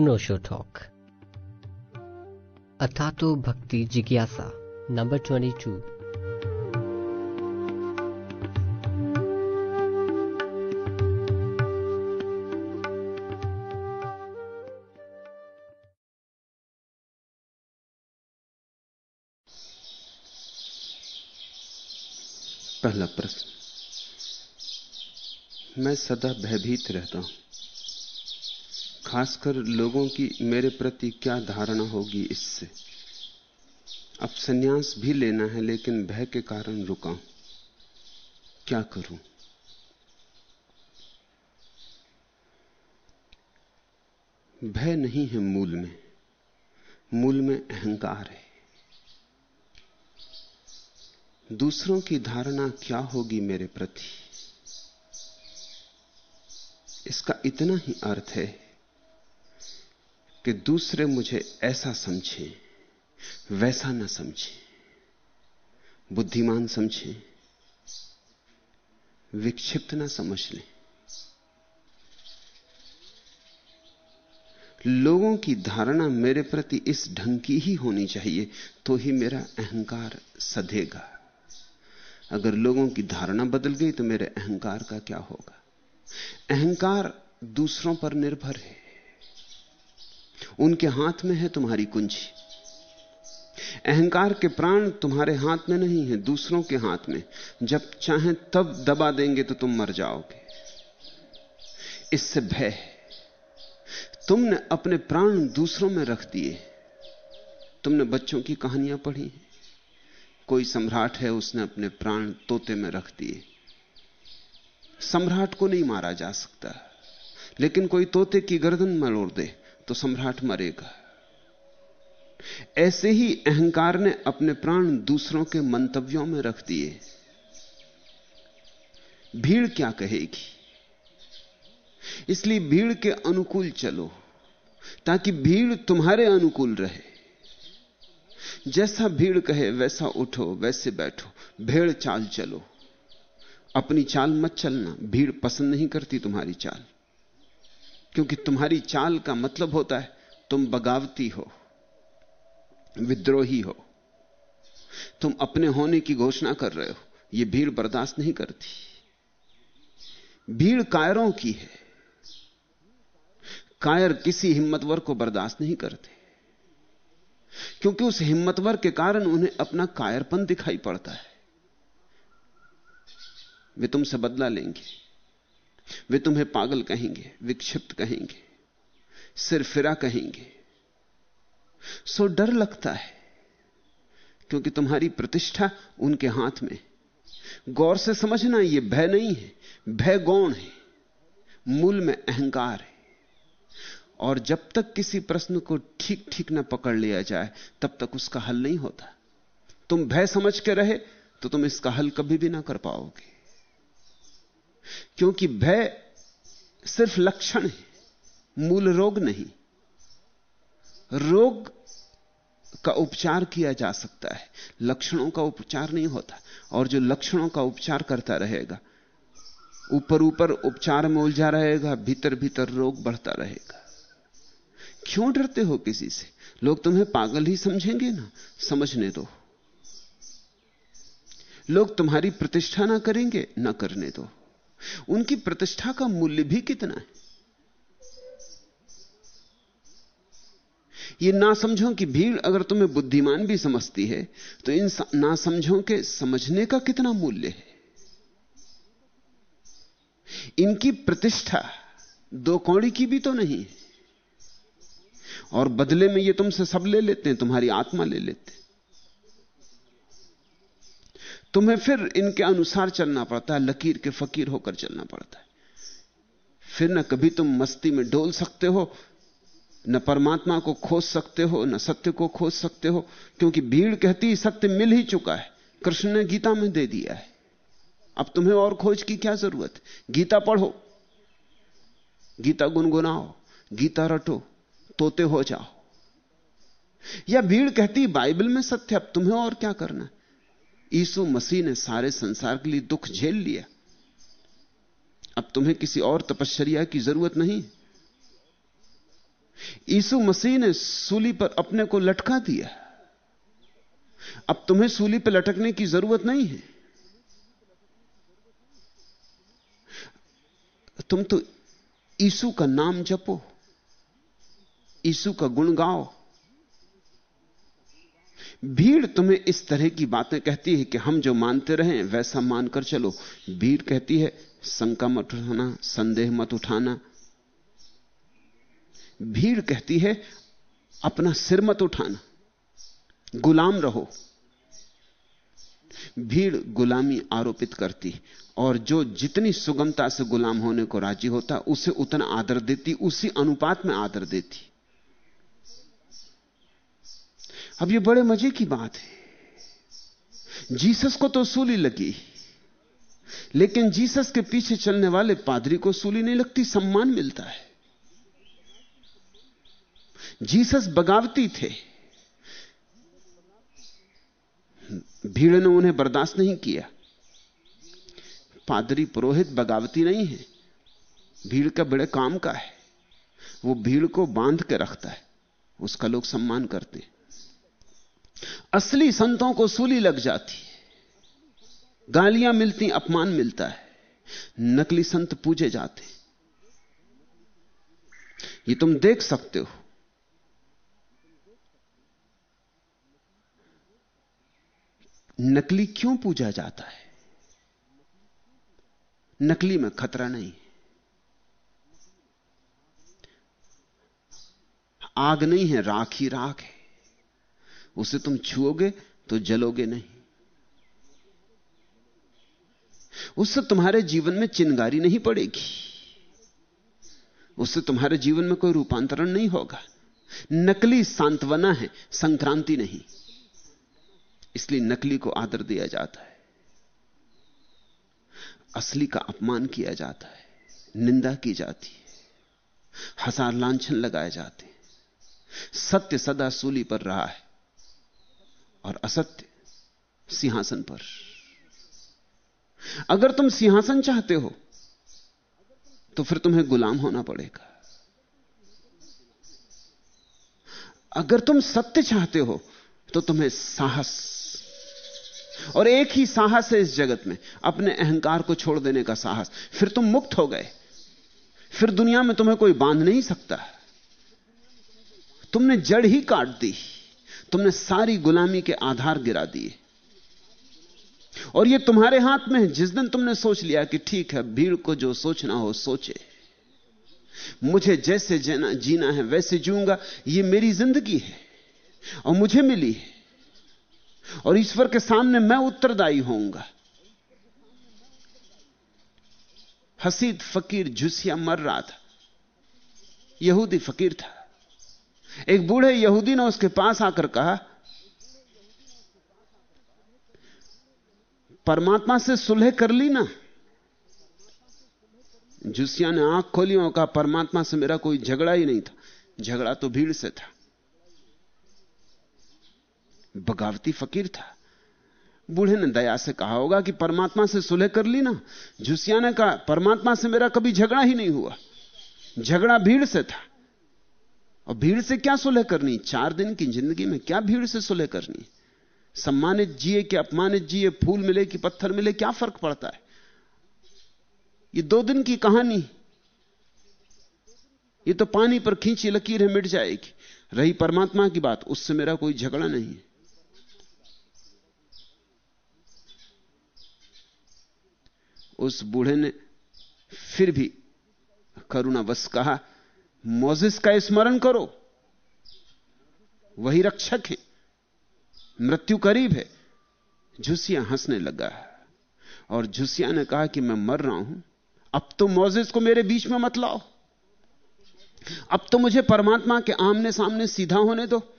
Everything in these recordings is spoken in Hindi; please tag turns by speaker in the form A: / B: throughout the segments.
A: अनोशो टॉक। अथातो भक्ति जिज्ञासा, नंबर ट्वेंटी टू।
B: पहला प्रश्न। मैं सदा भयभीत रहता हूँ। खासकर लोगों की मेरे प्रति क्या धारणा होगी इससे? अब सन्यास भी लेना है, लेकिन भय के कारण रुका क्या करूँ? भय नहीं है मूल में। मूल में अहंकार है। दूसरों की धारणा क्या होगी मेरे प्रति? इसका इतना ही अर्थ है कि दूसरे मुझे ऐसा समझे, वैसा ना समझे, बुद्धिमान समझे, विक्षिप्त ना समझ लें। लोगों की धारणा मेरे प्रति इस ढंग की ही होनी चाहिए तो ही मेरा अहंकार सधेगा। अगर लोगों की धारणा बदल गई तो मेरे अहंकार का क्या होगा? अहंकार दूसरों पर निर्भर है। उनके हाथ में है तुम्हारी कुंजी। अहंकार के प्राण तुम्हारे हाथ में नहीं है, दूसरों के हाथ में। जब चाहें तब दबा देंगे तो तुम मर जाओगे। इससे भय तुमने अपने प्राण दूसरों में रख दिए। तुमने बच्चों की कहानियाँ पढ़ी कोई सम्राट है, उसने अपने प्राण तोते में रख दिए। सम्राट को नहीं मारा जा सकता। लेकिन कोई तोते की गर्दन मरोड़ दे। तो सम्राट मरेगा। ऐसे ही अहंकार ने अपने प्राण दूसरों के मंतव्यों में रख दिए। भीड़ क्या कहेगी? इसलिए भीड़ के अनुकूल चलो, ताकि भीड़ तुम्हारे अनुकूल रहे। जैसा भीड़ कहे, वैसा उठो, वैसे बैठो, भेड़ चाल चलो। अपनी चाल मत चलना, भीड़ पसंद नहीं करती तुम्हारी चाल। क्योंकि तुम्हारी चाल का मतलब होता है तुम बगावती हो, विद्रोही हो। तुम अपने होने की घोषणा कर रहे हो यह भीड़ बर्दाश्त नहीं करती। भीड़ कायरों की है। कायर किसी हिम्मतवर को बर्दाश्त नहीं करते, क्योंकि उस हिम्मतवर के कारण उन्हें अपना कायरपन दिखाई पड़ता है। वे तुमसे बदला लेंगे। वे तुम्हें पागल कहेंगे, विक्षिप्त कहेंगे सिर फिरा कहेंगे। सो डर लगता है, क्योंकि तुम्हारी प्रतिष्ठा उनके हाथ में गौर से समझना यह भय नहीं है, भय गौण है, मूल में अहंकार है। और जब तक किसी प्रश्न को ठीक ठीक ना पकड़ लिया जाए, तब तक उसका हल नहीं होता। तुम भय समझ के रहे तो तुम इसका हल कभी भी ना कर पाओगे। क्योंकि भय सिर्फ़ लक्षण है, मूल रोग नहीं। रोग का उपचार किया जा सकता है, लक्षणों का उपचार नहीं होता, और जो लक्षणों का उपचार करता रहेगा, ऊपर ऊपर उपचार में उलझा रहेगा, भीतर भीतर रोग बढ़ता रहेगा। क्यों डरते हो किसी से? लोग तुम्हें पागल ही समझेंगे ना, समझने दो। लोग तुम्हारी प्रतिष्ठा ना करेंगे, ना करने दो। उनकी प्रतिष्ठा का मूल्य भी कितना है? ये ना समझो कि भीड़ अगर तुम्हें बुद्धिमान भी समझती है तो इन ना समझो के समझने का कितना मूल्य है? इनकी प्रतिष्ठा दो कौड़ी की भी तो नहीं है। और बदले में ये तुमसे सब ले लेते हैं, तुम्हारी आत्मा ले लेते हैं। तुम्हें फिर इनके अनुसार चलना पड़ता है, लकीर के फकीर होकर चलना पड़ता है। फिर न कभी तुम मस्ती में डोल सकते हो, न परमात्मा को खोज सकते हो, न सत्य को खोज सकते हो, क्योंकि भीड़ कहती सत्य मिल ही चुका है। कृष्ण ने गीता में दे दिया है। अब तुम्हें और खोज की क्या ज़रूरत गीता पढ़ो, गीता गुनगुनाओ, गीता रटो, तोते हो जाओ। या भीड़ कहती बाइबल में सत्य, अब तुम्हें और क्या करना है? यीशु मसीह ने सारे संसार के लिए दुख झेल लिया। अब तुम्हें किसी और तपश्चर्या की ज़रूरत नहीं। यीशु मसीह ने सूली पर अपने को लटका दिया। अब तुम्हें सूली पर लटकने की ज़रूरत नहीं है। तुम तो यीशु का नाम जपो। यीशु का गुण गाओ। भीड़ तुम्हें इस तरह की बातें कहती है कि हम जो मानते रहे, वैसा मानकर चलो। भीड़ कहती है, शंका मत उठाना, संदेह मत उठाना। भीड़ कहती है, अपना सिर मत उठाना, गुलाम रहो। भीड़ गुलामी आरोपित करती और जो जितनी सुगमता से गुलाम होने को राज़ी होता, उसे उतना आदर देती, उसी अनुपात में आदर देती। अब यह बड़े मज़े की बात है। जीसस को तो सूली लगी। लेकिन जीसस के पीछे चलने वाले पादरी को सूली नहीं लगती, सम्मान मिलता है। जीसस बगावती थे। भीड़ ने उन्हें बर्दाश्त नहीं किया। पादरी पुरोहित बगावती नहीं है। भीड़ का बड़े काम का है। वो भीड़ को बाँध के रखता है। उसका लोग सम्मान करते हैं। असली संतों को सूली लग जाती है। गालियाँ मिलती, अपमान मिलता है। नकली संत पूजे जाते ये तुम देख सकते हो। नकली क्यों पूजा जाता है? नकली में खतरा नहीं आग नहीं है, राख ही राख है। उसे तुम छुओगे तो जलोगे नहीं। उससे तुम्हारे जीवन में चिंगारी नहीं पड़ेगी। उससे तुम्हारे जीवन में कोई रूपांतरण नहीं होगा। नकली सांत्वना है, संक्रांति नहीं। इसलिए नकली को आदर दिया जाता है। असली का अपमान किया जाता है, निंदा की जाती है हज़ार लांछन लगाए जाते हैं। सत्य सदा सूली पर रहा है। और असत्य सिंहासन पर। अगर तुम सिंहासन चाहते हो तो फिर तुम्हें गुलाम होना पड़ेगा। अगर तुम सत्य चाहते हो तो तुम्हें साहस, और एक ही साहस है इस जगत में, अपने अहंकार को छोड़ देने का साहस। फिर तुम मुक्त हो गए। फिर दुनिया में तुम्हें कोई बाँध नहीं सकता। तुमने जड़ ही काट दी। तुमने सारी गुलामी के आधार गिरा दिए। और यह तुम्हारे हाथ में है। जिस दिन तुमने सोच लिया कि ठीक है, भीड़ को जो सोचना हो, सोचे। मुझे जैसे जीना जीना है, वैसे जीऊँगा। यह मेरी ज़िंदगी है और मुझे मिली है। और ईश्वर के सामने मैं उत्तरदायी होऊँगा। हसीद फकीर झुसिया मर रहा था। यहूदी फकीर था। एक बूढ़े यहूदी ने उसके पास आकर कहा, परमात्मा से सुलह कर ली ना। जुसिया ने आँख खोली और कहा, परमात्मा से मेरा कोई झगड़ा ही नहीं था। झगड़ा तो भीड़ से था। बगावती फकीर था। बूढ़े ने दया से कहा होगा कि परमात्मा से सुलह कर ली ना। झुसिया ने कहा, परमात्मा से मेरा कभी झगड़ा ही नहीं हुआ। झगड़ा भीड़ से था। और भीड़ से क्या सुलह करनी? चार दिन की ज़िंदगी में क्या भीड़ से सुलह करनी? सम्मानित जिए कि अपमानित जिए, फूल मिले कि पत्थर मिले, क्या फ़र्क पड़ता है? ये दो दिन की कहानी। ये तो पानी पर खींची लकीर है मिट जाएगी। रही परमात्मा की बात, उससे मेरा कोई झगड़ा नहीं है। उस बूढ़े ने फिर भी करुणावश कहा मोजिस का स्मरण करो। वही रक्षक है। मृत्यु करीब है। झुसिया हंसने लगा और झुसिया ने कहा कि मैं मर रहा हूँ। अब तो मोजिस को मेरे बीच में मत लाओ। अब तो मुझे परमात्मा के आमने सामने सीधा होने दो।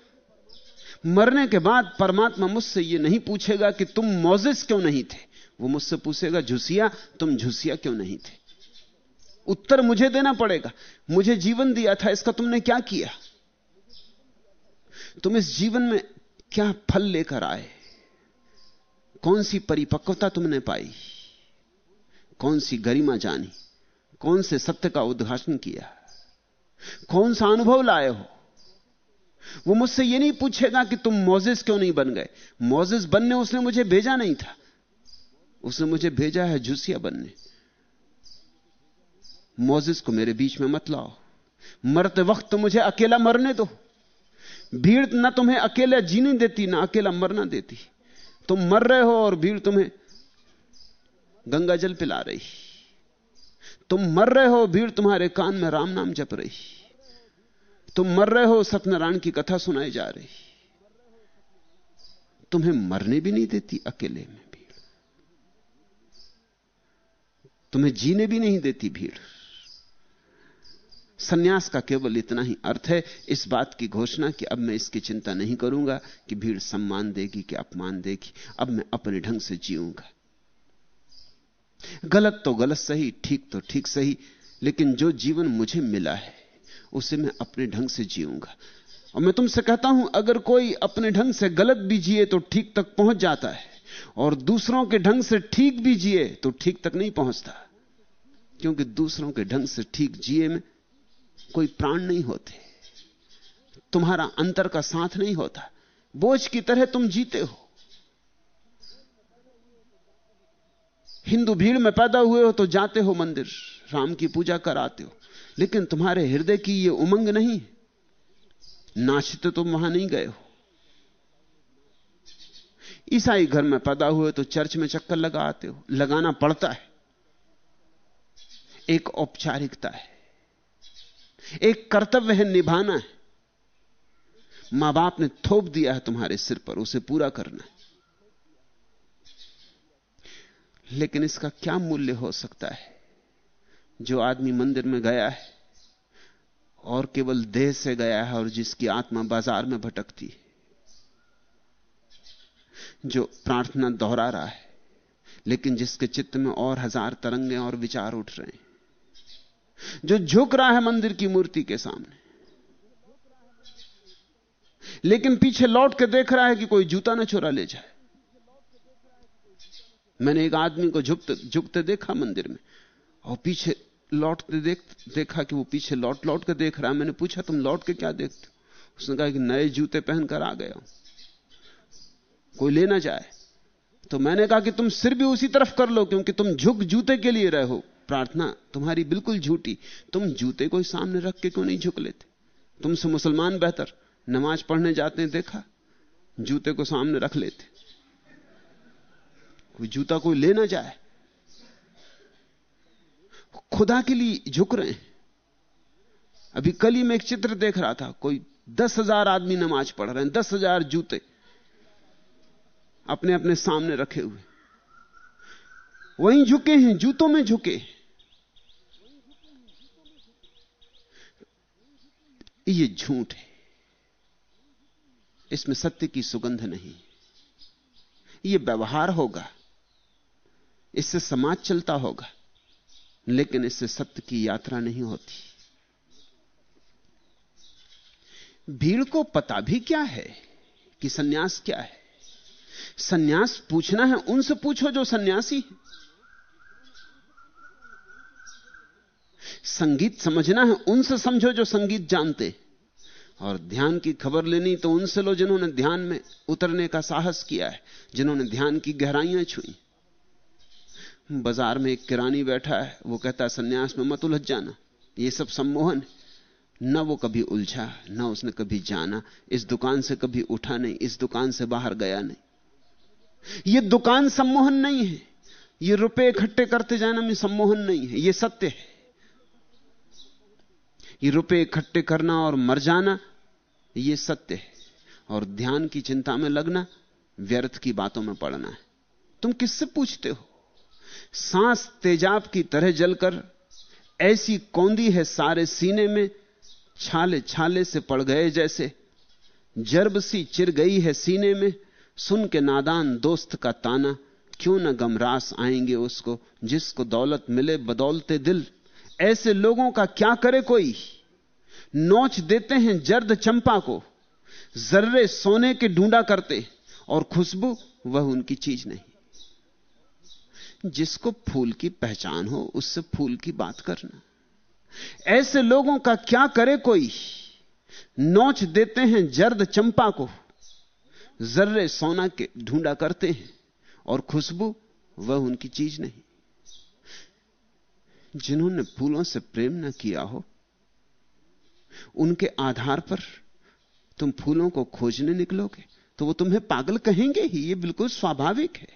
B: मरने के बाद परमात्मा मुझसे यह नहीं पूछेगा कि तुम मोजिस क्यों नहीं थे। वो मुझसे पूछेगा, झुसिया, तुम झुसिया क्यों नहीं थे? उत्तर मुझे देना पड़ेगा। मुझे जीवन दिया था, इसका तुमने क्या किया? तुम इस जीवन में क्या फल लेकर आए? कौन सी परिपक्वता तुमने पाई? कौन सी गरिमा जानी? कौन से सत्य का उद्घाटन किया? कौन सा अनुभव लाए हो? वो मुझसे ये नहीं पूछेगा कि तुम मोजिस क्यों नहीं बन गए। मोजिस बनने उसने मुझे भेजा नहीं था। उसने मुझे भेजा है झुसिया बनने। मोजिस को मेरे बीच में मत लाओ। मरते वक्त तो मुझे अकेला मरने दो। भीड़ ना तुम्हें अकेला जीने देती, ना अकेला मरना देती। तुम मर रहे हो और भीड़ तुम्हें गंगा जल पिला रही। तुम मर रहे हो, भीड़ तुम्हारे कान में राम नाम जप रही। तुम मर रहे हो, सत्यनारायण की कथा सुनाई जा रही। तुम्हें मरने भी नहीं देती, अकेले में भीड़। तुम्हें जीने भी नहीं देती भीड़। सन्यास का केवल इतना ही अर्थ है इस बात की घोषणा कि अब मैं इसकी चिंता नहीं करूँगा कि भीड़ सम्मान देगी कि अपमान देगी। अब मैं अपने ढंग से जीऊँगा। गलत तो गलत सही, ठीक तो ठीक सही, लेकिन जो जीवन मुझे मिला है, उसे मैं अपने ढंग से जीऊँगा। और मैं तुमसे कहता हूँ, अगर कोई अपने ढंग से गलत भी जिए तो ठीक तक पहुँच जाता है, और दूसरों के ढंग से ठीक भी जिए तो ठीक तक नहीं पहुँचता। क्योंकि दूसरों के ढंग से ठीक जिए में कोई प्राण नहीं होते। तुम्हारा अंतर का साथ नहीं होता। बोझ की तरह तुम जीते हो। हिंदू भीड़ में पैदा हुए हो तो जाते हो मंदिर, राम की पूजा कराते हो। लेकिन तुम्हारे हृदय की यह उमंग नहीं नाचते तुम वहाँ नहीं गए हो। ईसाई घर में पैदा हुए तो चर्च में चक्कर लगा आते हो। लगाना पड़ता है। एक औपचारिकता है। एक कर्तव्य है निभाना है। माँ बाप ने थोप दिया है तुम्हारे सिर पर, उसे पूरा करना है। लेकिन इसका क्या मूल्य हो सकता है? जो आदमी मंदिर में गया है, और केवल देह से गया है, और जिसकी आत्मा बाज़ार में भटकती है, जो प्रार्थना दोहरा रहा है, लेकिन जिसके चित्त में और हज़ार तरंगे और विचार उठ रहे हैं। जो झुक रहा है मंदिर की मूर्ति के सामने। लेकिन पीछे लौट के देख रहा है कि कोई जूता ना चुरा ले जाए। मैंने एक आदमी को झुकते झुकते देखा मंदिर में, और पीछे लौटते देख, देखा कि वो पीछे लौट लौट के देख रहा है। मैंने पूछा, तुम लौट के क्या देखते उसने कहा कि नए जूते पहनकर आ गया कोई लेना जाए तो मैंने कहा कि तुम सिर भी उसी तरफ़ कर लो, क्योंकि तुम झुक जूते के लिए रहे हो। प्रार्थना तुम्हारी बिल्कुल झूठी। तुम जूते को सामने रख के क्यों नहीं झुक लेते? तुमसे मुसलमान बेहतर। नमाज़ पढ़ने जाते हैं, देखा? जूते को सामने रख लेते। कोई जूता कोई ले ना जाए। खुदा के लिए झुक रहे हैं। अभी कल ही मैं एक चित्र देख रहा था। कोई दस हज़ार आदमी नमाज़ पढ़ रहे हैं, दस हज़ार जूते अपने अपने सामने रखे हुए। वहीं झुके हैं, जूतों में झुके ये झूठ है। इसमें सत्य की सुगंध नहीं। ये व्यवहार होगा। इससे समाज चलता होगा। लेकिन इससे सत्य की यात्रा नहीं होती। भीड़ को पता भी क्या है कि सन्यास क्या है? सन्यास पूछना है, उनसे पूछो जो सन्यासी है। संगीत समझना है, उनसे समझो जो संगीत जानते। और ध्यान की खबर लेनी तो उनसे लो जिन्होंने ध्यान में उतरने का साहस किया है, जिन्होंने ध्यान की गहराइयाँ छुई। बाज़ार में एक किरानी बैठा है, वो कहता है संन्यास में मत उलझ जाना, ये सब सम्मोहन न वो कभी उलझा, न उसने कभी जाना, इस दुकान से कभी उठा नहीं, इस दुकान से बाहर गया नहीं। ये दुकान सम्मोहन नहीं है, ये रुपए इकट्ठे करते जाना में सम्मोहन नहीं है, ये सत्य है। ये रुपए इकट्ठे करना और मर जाना, ये सत्य है। और ध्यान की चिंता में लगना, व्यर्थ की बातों में पड़ना है। तुम किससे पूछते हो? सांस तेजाब की तरह जलकर, ऐसी कौंदी है सारे सीने में छाले छाले से पड़ गए जैसे। जर्ब सी चिर गई है सीने में, सुन के नादान दोस्त का ताना, क्यों न गमरास आएँगे उसको, जिसको दौलत मिले बदौलते दिल। ऐसे लोगों का क्या करे कोई? नोच देते हैं जर्द चंपा को। जर्रे सोने के ढूंढा करते और खुशबू वह उनकी चीज़ नहीं। जिसको फूल की पहचान हो, उससे फूल की बात करना। ऐसे लोगों का क्या करे कोई? नोच देते हैं जर्द चंपा को। जर्रे सोना के ढूंढा करते हैं और खुशबू वह उनकी चीज़ नहीं। जिन्होंने फूलों से प्रेम न किया हो, उनके आधार पर तुम फूलों को खोजने निकलोगे तो वो तुम्हें पागल कहेंगे ही, ये बिल्कुल स्वाभाविक है।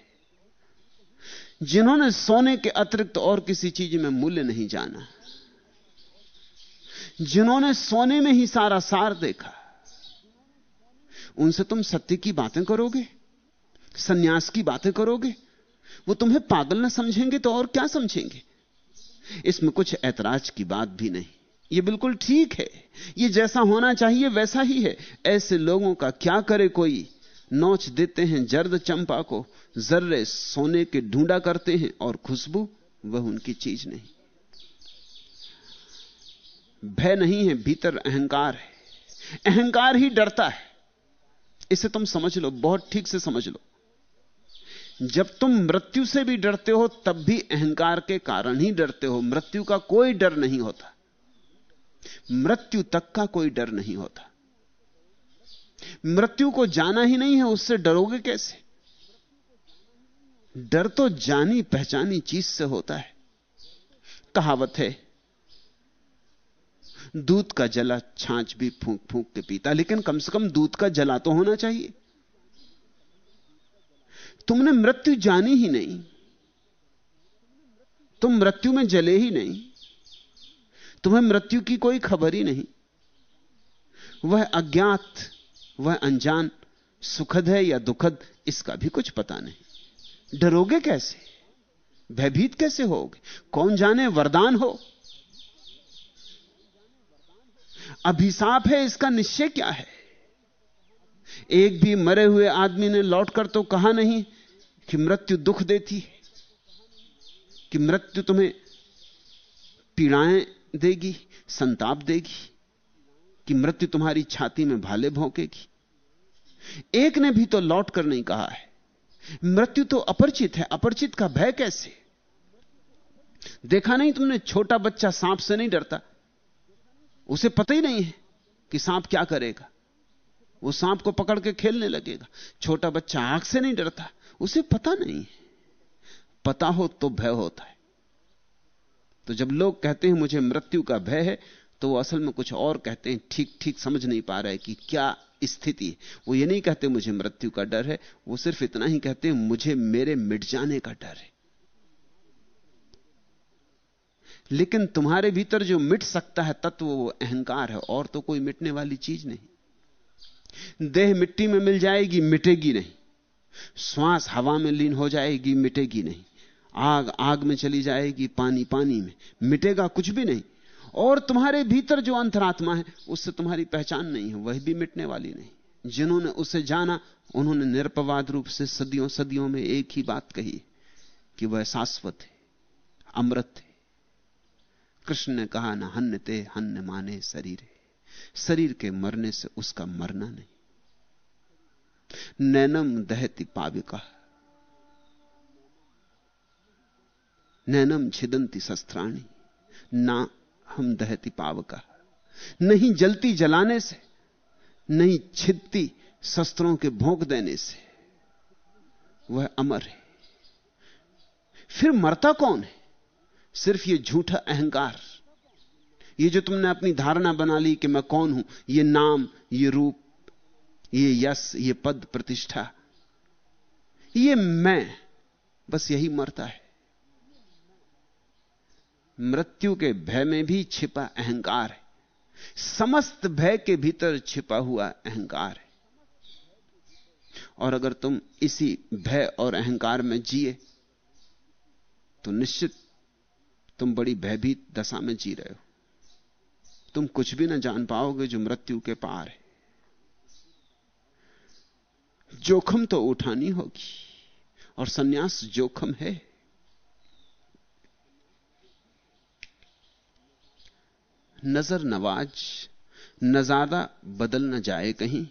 B: जिन्होंने सोने के अतिरिक्त और किसी चीज़ में मूल्य नहीं जाना, जिन्होंने सोने में ही सारा सार देखा, उनसे तुम सत्य की बातें करोगे, सन्यास की बातें करोगे, वो तुम्हें पागल ना समझेंगे तो और क्या समझेंगे? इसमें कुछ ऐतराज की बात भी नहीं। ये बिल्कुल ठीक है। ये जैसा होना चाहिए वैसा ही है। ऐसे लोगों का क्या करे कोई? नोच देते हैं जर्द चंपा को। जर्रे सोने के ढूंढा करते हैं और खुशबू वह उनकी चीज़ नहीं। भय नहीं है, भीतर अहंकार है। अहंकार ही डरता है। इसे तुम समझ लो, बहुत ठीक से समझ लो। जब तुम मृत्यु से भी डरते हो, तब भी अहंकार के कारण ही डरते हो। मृत्यु का कोई डर नहीं होता। मृत्यु तक का कोई डर नहीं होता। मृत्यु को जाना ही नहीं है, उससे डरोगे कैसे? डर तो जानी पहचानी चीज़ से होता है। कहावत है, दूध का जला छाछ भी फूंक फूंक के पीता, लेकिन कम से कम दूध का जला तो होना चाहिए। तुमने मृत्यु जानी ही नहीं। तुम मृत्यु में जले ही नहीं। तुम्हें मृत्यु की कोई खबर ही नहीं। वह अज्ञात, वह अनजान, सुखद है या दुखद, इसका भी कुछ पता नहीं। डरोगे कैसे? भयभीत कैसे होगे? कौन जाने वरदान हो? अभिशाप है, इसका निश्चय क्या है? एक भी मरे हुए आदमी ने लौटकर तो कहा नहीं कि मृत्यु दुख देती है कि मृत्यु तुम्हें पीड़ाएँ देगी, संताप देगी, कि मृत्यु तुम्हारी छाती में भाले भोंकेगी। एक ने भी तो लौट कर नहीं कहा है। मृत्यु तो अपरिचित है, अपरिचित का भय कैसे? देखा नहीं तुमने, छोटा बच्चा सांप से नहीं डरता। उसे पता ही नहीं है कि सांप क्या करेगा। वो सांप को पकड़ के खेलने लगेगा। छोटा बच्चा आँख से नहीं डरता। उसे पता नहीं। पता हो तो भय होता है। तो जब लोग कहते हैं मुझे मृत्यु का भय है तो वो असल में कुछ और कहते हैं, ठीक ठीक, समझ नहीं पा रहे कि क्या स्थिति है। वो ये नहीं कहते मुझे मृत्यु का डर है, वो सिर्फ़ इतना ही कहते हैं, मुझे मेरे मिट जाने का डर है। लेकिन तुम्हारे भीतर जो मिट सकता है तत्व, वो अहंकार है, और तो कोई मिटने वाली चीज़ नहीं। देह मिट्टी में मिल जाएगी, मिटेगी नहीं। श्वास हवा में लीन हो जाएगी, मिटेगी नहीं। आग आग में चली जाएगी, पानी पानी में। मिटेगा कुछ भी नहीं। और तुम्हारे भीतर जो अंतरात्मा है, उससे तुम्हारी पहचान नहीं है, वह भी मिटने वाली नहीं। जिन्होंने उसे जाना, उन्होंने निरपवाद रूप से सदियों सदियों में एक ही बात कही, कि वह शाश्वत है, अमृत है। कृष्ण ने कहा, ना हन्य ते हन्य माने शरीर। शरीर के मरने से उसका मरना नहीं। नैनम दहती पाविका। नैनम छिदंती शस्त्राणी, ना हम दहती पावका। नहीं जलती जलाने से, नहीं छिदती शस्त्रों के भोंक देने से, वह अमर है। फिर मरता कौन है? सिर्फ़ ये झूठा अहंकार। ये जो तुमने अपनी धारणा बना ली कि मैं कौन हूँ, ये नाम, ये रूप ये यश ये पद प्रतिष्ठा। ये मैं, बस यही मरता है। मृत्यु के भय में भी छिपा अहंकार है। समस्त भय के भीतर छिपा हुआ अहंकार है। और अगर तुम इसी भय और अहंकार में जिए तो निश्चित तुम बड़ी भयभीत दशा में जी रहे हो। तुम कुछ भी ना जान पाओगे जो मृत्यु के पार है। जोखम तो उठानी होगी और सन्यास जोखम है। नज़र नवाज़ नजादा बदल न जाए कहीं।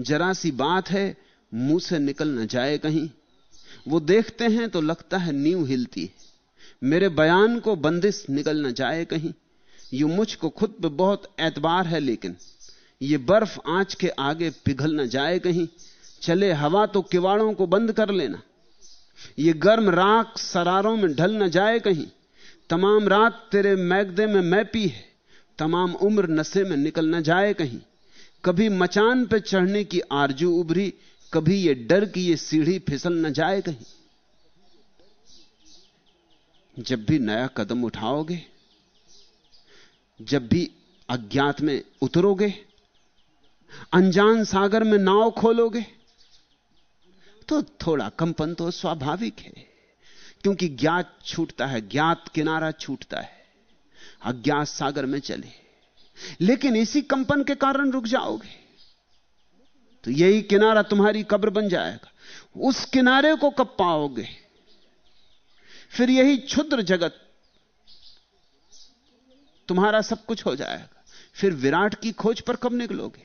B: जरा सी बात है, मुँह से निकल न जाए कहीं। वो देखते हैं तो लगता है नींव हिलती है। मेरे बयान को बंदिश निकल न जाए कहीं। यू मुझको खुद पे बहुत एतबार है, लेकिन ये बर्फ़ आँच के आगे पिघल न जाए कहीं। चले हवा तो किवाड़ों को बंद कर लेना। ये गर्म राख सरारों में ढल न जाए कहीं। तमाम रात तेरे मैगदे में मैं पी है। तमाम उम्र नशे में निकल न जाए कहीं। कभी मचान पे चढ़ने की आरज़ू उभरी, कभी ये डर की ये सीढ़ी फिसल न जाए कहीं। जब भी नया कदम उठाओगे, जब भी अज्ञात में उतरोगे, अनजान सागर में नाव खोलोगे तो थोड़ा कंपन तो स्वाभाविक है, क्योंकि ज्ञात छूटता है, ज्ञात किनारा छूटता है, अज्ञात सागर में चले। लेकिन इसी कंपन के कारण रुक जाओगे। तो यही किनारा तुम्हारी कब्र बन जाएगा। उस किनारे को कब पाओगे? फिर यही क्षुद्र जगत तुम्हारा सब कुछ हो जाएगा। फिर विराट की खोज पर कब निकलोगे?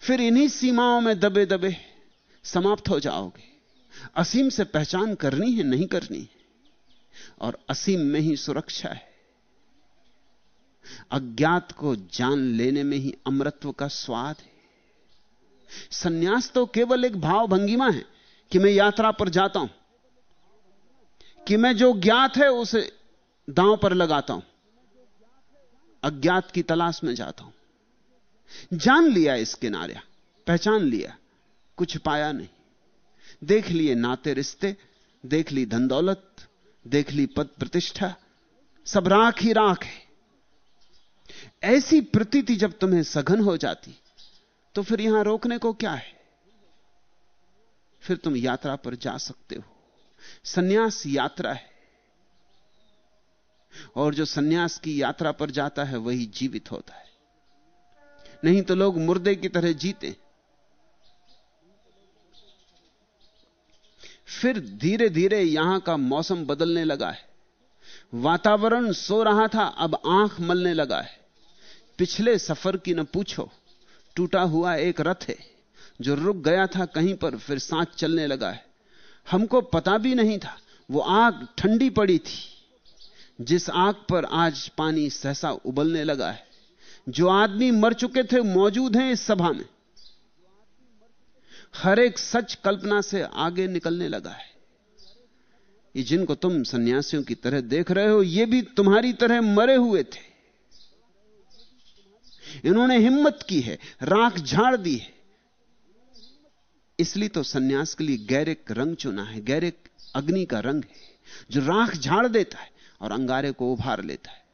B: फिर इन्हीं सीमाओं में दबे दबे समाप्त हो जाओगे। असीम से पहचान करनी है, नहीं करनी है। और असीम में ही सुरक्षा है। अज्ञात को जान लेने में ही अमृत्व का स्वाद है। सन्यास तो केवल एक भाव भंगिमा है कि मैं यात्रा पर जाता हूँ, कि मैं जो ज्ञात है उसे दांव पर लगाता हूँ, अज्ञात की तलाश में जाता हूँ। जान लिया इस किनारे पहचान लिया। कुछ पाया नहीं। देख लिए नाते रिश्ते, देख ली धन दौलत देख ली पद प्रतिष्ठा, सब राख ही राख है। ऐसी प्रतीति जब तुम्हें सघन हो जाती तो फिर यहाँ रोकने को क्या है? फिर तुम यात्रा पर जा सकते हो। सन्यास यात्रा है। और जो सन्यास की यात्रा पर जाता है, वही जीवित होता है। नहीं तो लोग मुर्दे की तरह जीते। फिर धीरे धीरे यहाँ का मौसम बदलने लगा है। वातावरण सो रहा था, अब आँख मलने लगा है। पिछले सफ़र की न पूछो, टूटा हुआ एक रथ है, जो रुक गया था कहीं पर फिर सांस चलने लगा है। हमको पता भी नहीं था, वो आग ठंडी पड़ी थी। जिस आग पर आज पानी सहसा उबलने लगा है, जो आदमी मर चुके थे, मौजूद हैं इस सभा में। हर एक सच कल्पना से आगे निकलने लगा है। ये जिनको तुम सन्यासियों की तरह देख रहे हो, ये भी तुम्हारी तरह मरे हुए थे। इन्होंने हिम्मत की है, राख झाड़ दी है। इसलिए तो सन्यास के लिए गैरिक रंग चुना है गैरिक अग्नि का रंग है, जो राख झाड़ देता है और अंगारे को उभार लेता है।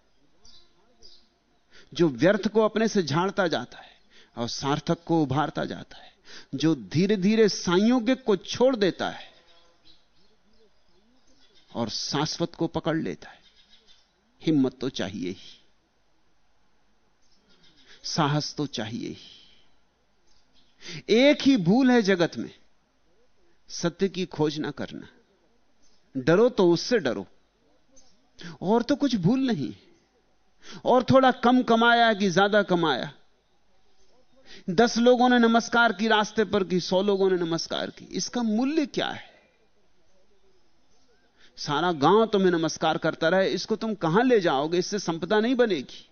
B: जो व्यर्थ को अपने से झाड़ता जाता है और सार्थक को उभारता जाता है। जो धीरे धीरे संयोगिक को छोड़ देता है और शाश्वत को पकड़ लेता है। हिम्मत तो चाहिए ही। साहस तो चाहिए ही। एक ही भूल है जगत में। सत्य की खोज ना करना। डरो तो उससे डरो। और तो कुछ भूल नहीं। और थोड़ा कम कमाया कि ज़्यादा कमाया। दस लोगों ने नमस्कार की, रास्ते पर की, सौ लोगों ने नमस्कार की। इसका मूल्य क्या है? सारा गाँव तुम्हें नमस्कार करता रहे, इसको तुम कहाँ ले जाओगे? इससे संपदा नहीं बनेगी।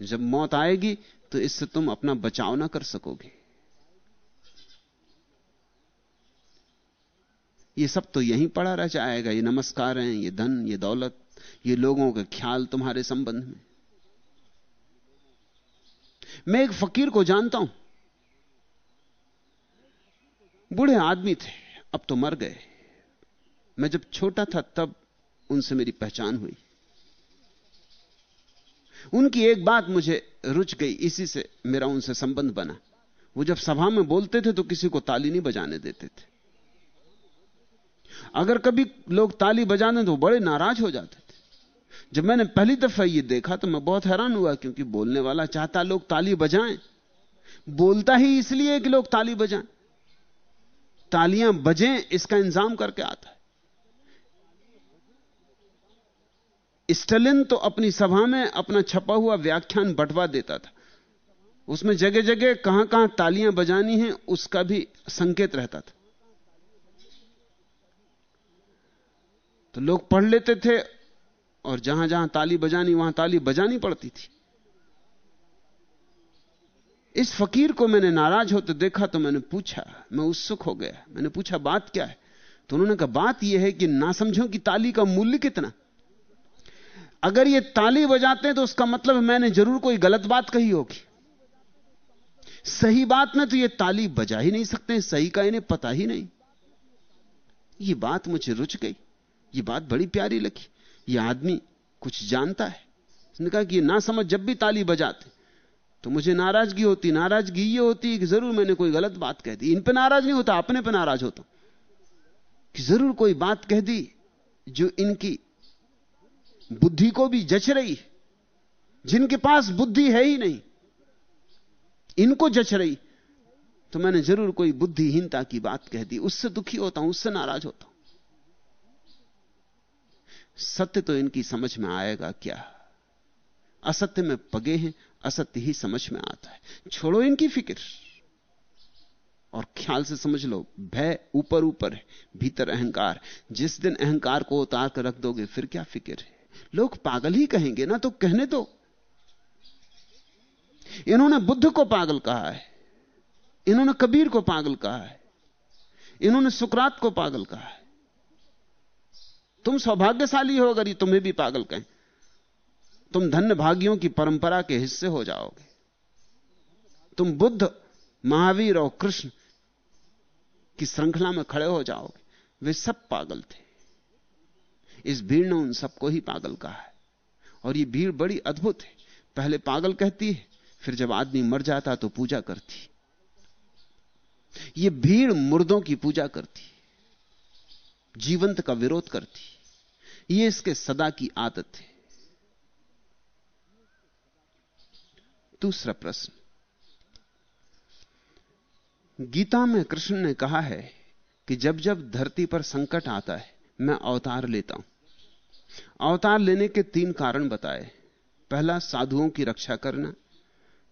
B: जब मौत आएगी तो इससे तुम अपना बचाव ना कर सकोगे। ये सब तो यहीं पड़ा रह जाएगा। ये नमस्कार हैं, ये धन, ये दौलत, ये लोगों के ख्याल तुम्हारे संबंध में। मैं एक फकीर को जानता हूँ। बूढ़े आदमी थे, अब तो मर गए। मैं जब छोटा था, तब उनसे मेरी पहचान हुई। उनकी एक बात मुझे रुच गई, इसी से मेरा उनसे संबंध बना। वो जब सभा में बोलते थे तो किसी को ताली नहीं बजाने देते थे। अगर कभी लोग ताली बजाने तो बड़े नाराज़ हो जाते जब मैंने पहली दफ़ा ये देखा तो मैं बहुत हैरान हुआ क्योंकि बोलने वाला चाहता लोग ताली बजाएँ। बोलता ही इसलिए कि लोग ताली बजाएँ। तालियाँ बजें, इसका इंतज़ाम करके आता है। स्टलिन तो अपनी सभा में अपना छपा हुआ व्याख्यान बंटवा देता था। उसमें जगह जगह कहाँ कहाँ तालियाँ बजानी हैं, उसका भी संकेत रहता था। तो लोग पढ़ लेते थे और जहाँ जहाँ ताली बजानी, वहाँ ताली बजानी पड़ती थी। इस फकीर को मैंने नाराज़ होते देखा तो मैंने पूछा, मैं उत्सुक हो गया। मैंने पूछा, बात क्या है? तो उन्होंने कहा, बात यह है कि ना समझो कि ताली का मूल्य कितना? अगर ये ताली बजाते हैं तो उसका मतलब मैंने ज़रूर कोई गलत बात कही होगी। सही बात में तो ये ताली बजा ही नहीं सकते, सही का इन्हें पता ही नहीं। ये बात मुझे रुच गई, ये बात बड़ी प्यारी लगी। ये आदमी कुछ जानता है। उसने कहा कि ना समझ, जब भी ताली बजाते तो मुझे नाराज़गी होती, नाराज़गी ये होती कि ज़रूर मैंने कोई गलत बात कह दी। इन पे नाराज़ नहीं होता, अपने पर नाराज़ होता कि ज़रूर कोई बात कह दी जो इनकी बुद्धि को भी जच रही जिनके पास बुद्धि है ही नहीं, इनको जच रही तो मैंने ज़रूर कोई बुद्धिहीनता की बात कह दी। उससे दुखी होता हूँ, उससे नाराज़ होता हूँ। सत्य तो इनकी समझ में आएगा क्या? असत्य में पगे हैं, असत्य ही समझ में आता है। छोड़ो इनकी फ़िक्र। और ख्याल से समझ लो, भय ऊपर ऊपर है, भीतर अहंकार। जिस दिन अहंकार को उतार कर रख दोगे, फिर क्या फ़िक्र है? लोग पागल ही कहेंगे ना तो कहने दो। इन्होंने बुद्ध को पागल कहा है। इन्होंने कबीर को पागल कहा है। इन्होंने सुकरात को पागल कहा है। तुम सौभाग्यशाली हो अगर ये तुम्हें भी पागल कहें, तुम धन्य भागियों की परंपरा के हिस्से हो जाओगे। तुम बुद्ध, महावीर और कृष्ण की श्रृंखला में खड़े हो जाओगे। वे सब पागल थे। इस भीड़ ने उन सबको ही पागल कहा है। और ये भीड़ बड़ी अद्भुत है। पहले पागल कहती है, फिर जब आदमी मर जाता तो पूजा करती। ये भीड़ मुर्दों की पूजा करती। जीवंत का विरोध करती। ये इसके सदा की आदत है। दूसरा प्रश्न। गीता में कृष्ण ने कहा है कि जब जब धरती पर संकट आता है, मैं अवतार लेता हूँ। अवतार लेने के तीन कारण बताए। पहला, साधुओं की रक्षा करना।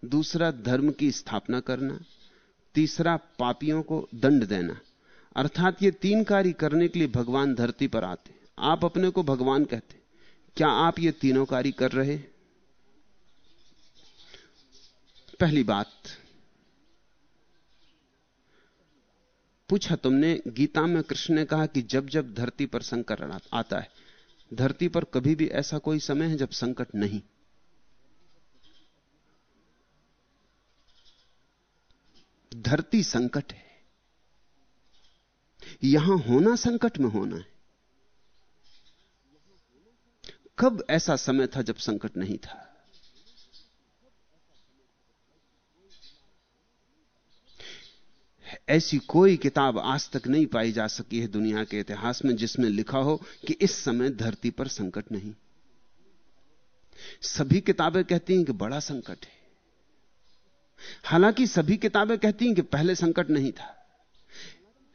B: दूसरा, धर्म की स्थापना करना। तीसरा, पापियों को दंड देना। अर्थात ये तीन कार्य करने के लिए भगवान धरती पर आते आप अपने को भगवान कहते क्या आप ये तीनों कार्य कर रहे पहली बात, पूछा तुमने, गीता में कृष्ण ने कहा कि जब जब धरती पर संकट आता है, धरती पर कभी भी ऐसा कोई समय है जब संकट नहीं। धरती संकट है। यहाँ होना संकट में होना है। कब ऐसा समय था जब संकट नहीं था? ऐसी कोई किताब आज तक नहीं पाई जा सकी है दुनिया के इतिहास में जिसमें लिखा हो कि इस समय धरती पर संकट नहीं। सभी किताबें कहती हैं कि बड़ा संकट है। हालाँकि सभी किताबें कहती हैं कि पहले संकट नहीं था,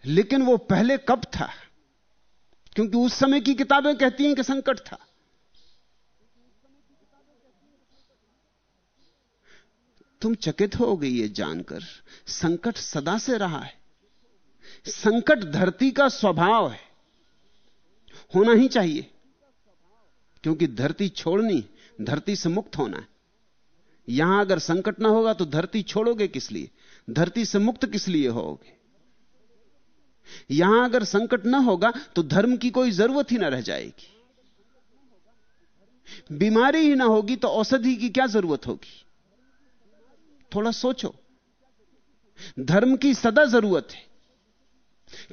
B: लेकिन वो पहले कब था? क्योंकि उस समय की किताबें कहती हैं कि संकट था। तुम चकित हो गई ये जानकर। संकट सदा से रहा है। संकट धरती का स्वभाव है। होना ही चाहिए। क्योंकि धरती छोड़नी, धरती से मुक्त होना है। यहाँ अगर संकट ना होगा तो धरती छोड़ोगे किस लिए? धरती से मुक्त किस लिए होगे? यहाँ अगर संकट ना होगा तो धर्म की कोई ज़रूरत ही ना रह जाएगी। बीमारी ही ना होगी तो औषधि की क्या ज़रूरत होगी? थोड़ा सोचो। धर्म की सदा ज़रूरत है,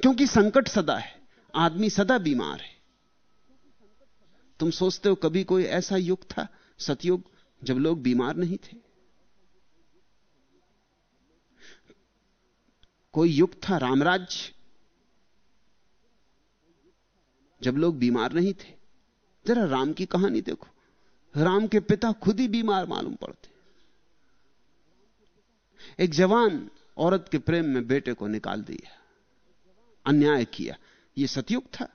B: क्योंकि संकट सदा है, आदमी सदा बीमार है। तुम सोचते हो कभी कोई ऐसा युग था, सतयुग, जब लोग बीमार नहीं थे? कोई युग था रामराज्य, जब लोग बीमार नहीं थे? जरा राम की कहानी देखो। राम के पिता खुद ही बीमार मालूम पड़ते। एक जवान औरत के प्रेम में बेटे को निकाल दिया। अन्याय किया। यह सतयुग था।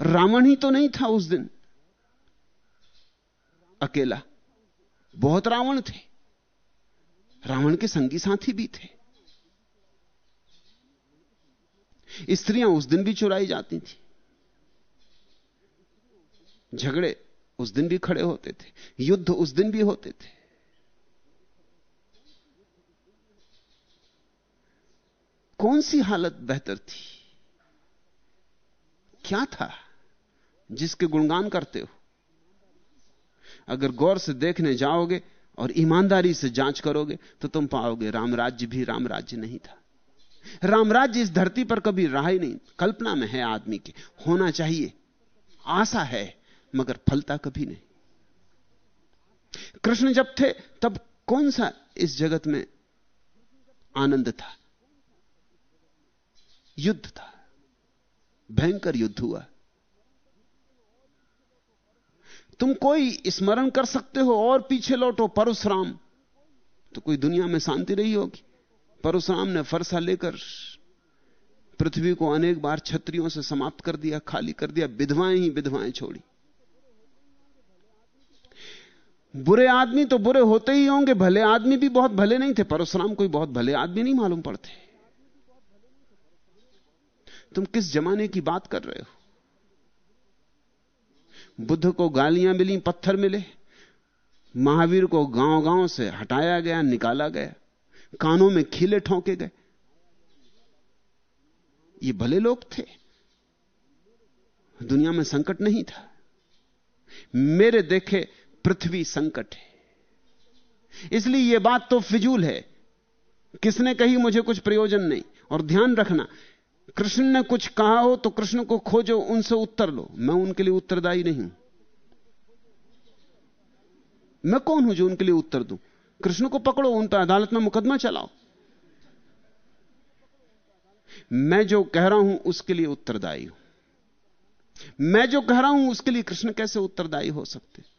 B: रावण ही तो नहीं था उस दिन। अकेला। बहुत रावण थे। रावण के संगी साथी भी थे। स्त्रियाँ उस दिन भी चुराई जाती थी। झगड़े उस दिन भी खड़े होते थे, युद्ध उस दिन भी होते थे। कौन सी हालत बेहतर थी? क्या था जिसके गुणगान करते हो? अगर गौर से देखने जाओगे और ईमानदारी से जाँच करोगे तो तुम पाओगे रामराज्य भी रामराज्य नहीं था। रामराज्य इस धरती पर कभी रहा ही नहीं। कल्पना में है आदमी के। होना चाहिए। आशा है। मगर फलता कभी नहीं। कृष्ण जब थे, तब कौन सा इस जगत में आनंद था? युद्ध था। भयंकर युद्ध हुआ। तुम कोई स्मरण कर सकते हो, और पीछे लौटो परशुराम। तो कोई दुनिया में शांति रही होगी। परशुराम ने फरसा लेकर पृथ्वी को अनेक बार छत्रियों से समाप्त कर दिया, खाली कर दिया, विधवाएँ ही विधवाएँ छोड़ी। बुरे आदमी तो बुरे होते ही होंगे, भले आदमी भी बहुत भले नहीं थे परशुराम कोई बहुत भले आदमी नहीं मालूम पड़ते। तुम किस जमाने की बात कर रहे हो? बुद्ध को गालियाँ मिली, पत्थर मिले। महावीर को गाँव गाँव से हटाया गया, निकाला गया। कानों में खिले ठोंके गए। ये भले लोग थे। दुनिया में संकट नहीं था। मेरे देखे पृथ्वी संकट है। इसलिए यह बात तो फिजूल है। किसने कही मुझे कुछ प्रयोजन नहीं? और ध्यान रखना, कृष्ण ने कुछ कहा हो तो कृष्ण को खोजो, उनसे उत्तर लो। मैं उनके लिए उत्तरदायी नहीं हूँ। मैं कौन हूँ जो उनके लिए उत्तर दूँ? कृष्ण को पकड़ो, उन पर अदालत में मुकदमा चलाओ। मैं जो कह रहा हूँ उसके लिए उत्तरदायी हूँ। मैं जो कह रहा हूँ उसके लिए कृष्ण कैसे उत्तरदायी हो सकते?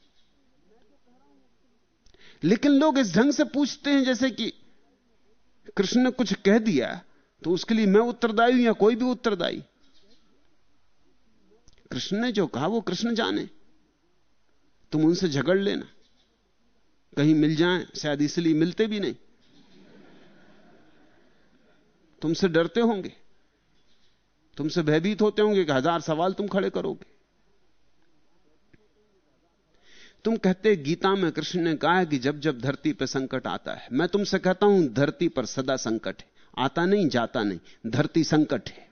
B: लेकिन लोग इस ढंग से पूछते हैं, जैसे कि कृष्ण ने कुछ कह दिया तो उसके लिए मैं उत्तरदायी या कोई भी उत्तरदायी? कृष्ण ने जो कहा, वो कृष्ण जाने। तुम उनसे झगड़ लेना। कहीं मिल जाए, शायद इसलिए मिलते भी नहीं। तुमसे डरते होंगे। तुमसे भयभीत होते होंगे कि हज़ार सवाल तुम खड़े करोगे। तुम कहते गीता में कृष्ण ने कहा है कि जब जब धरती पर संकट आता है, मैं तुमसे कहता हूँ, धरती पर सदा संकट है। आता नहीं, जाता नहीं, धरती संकट है।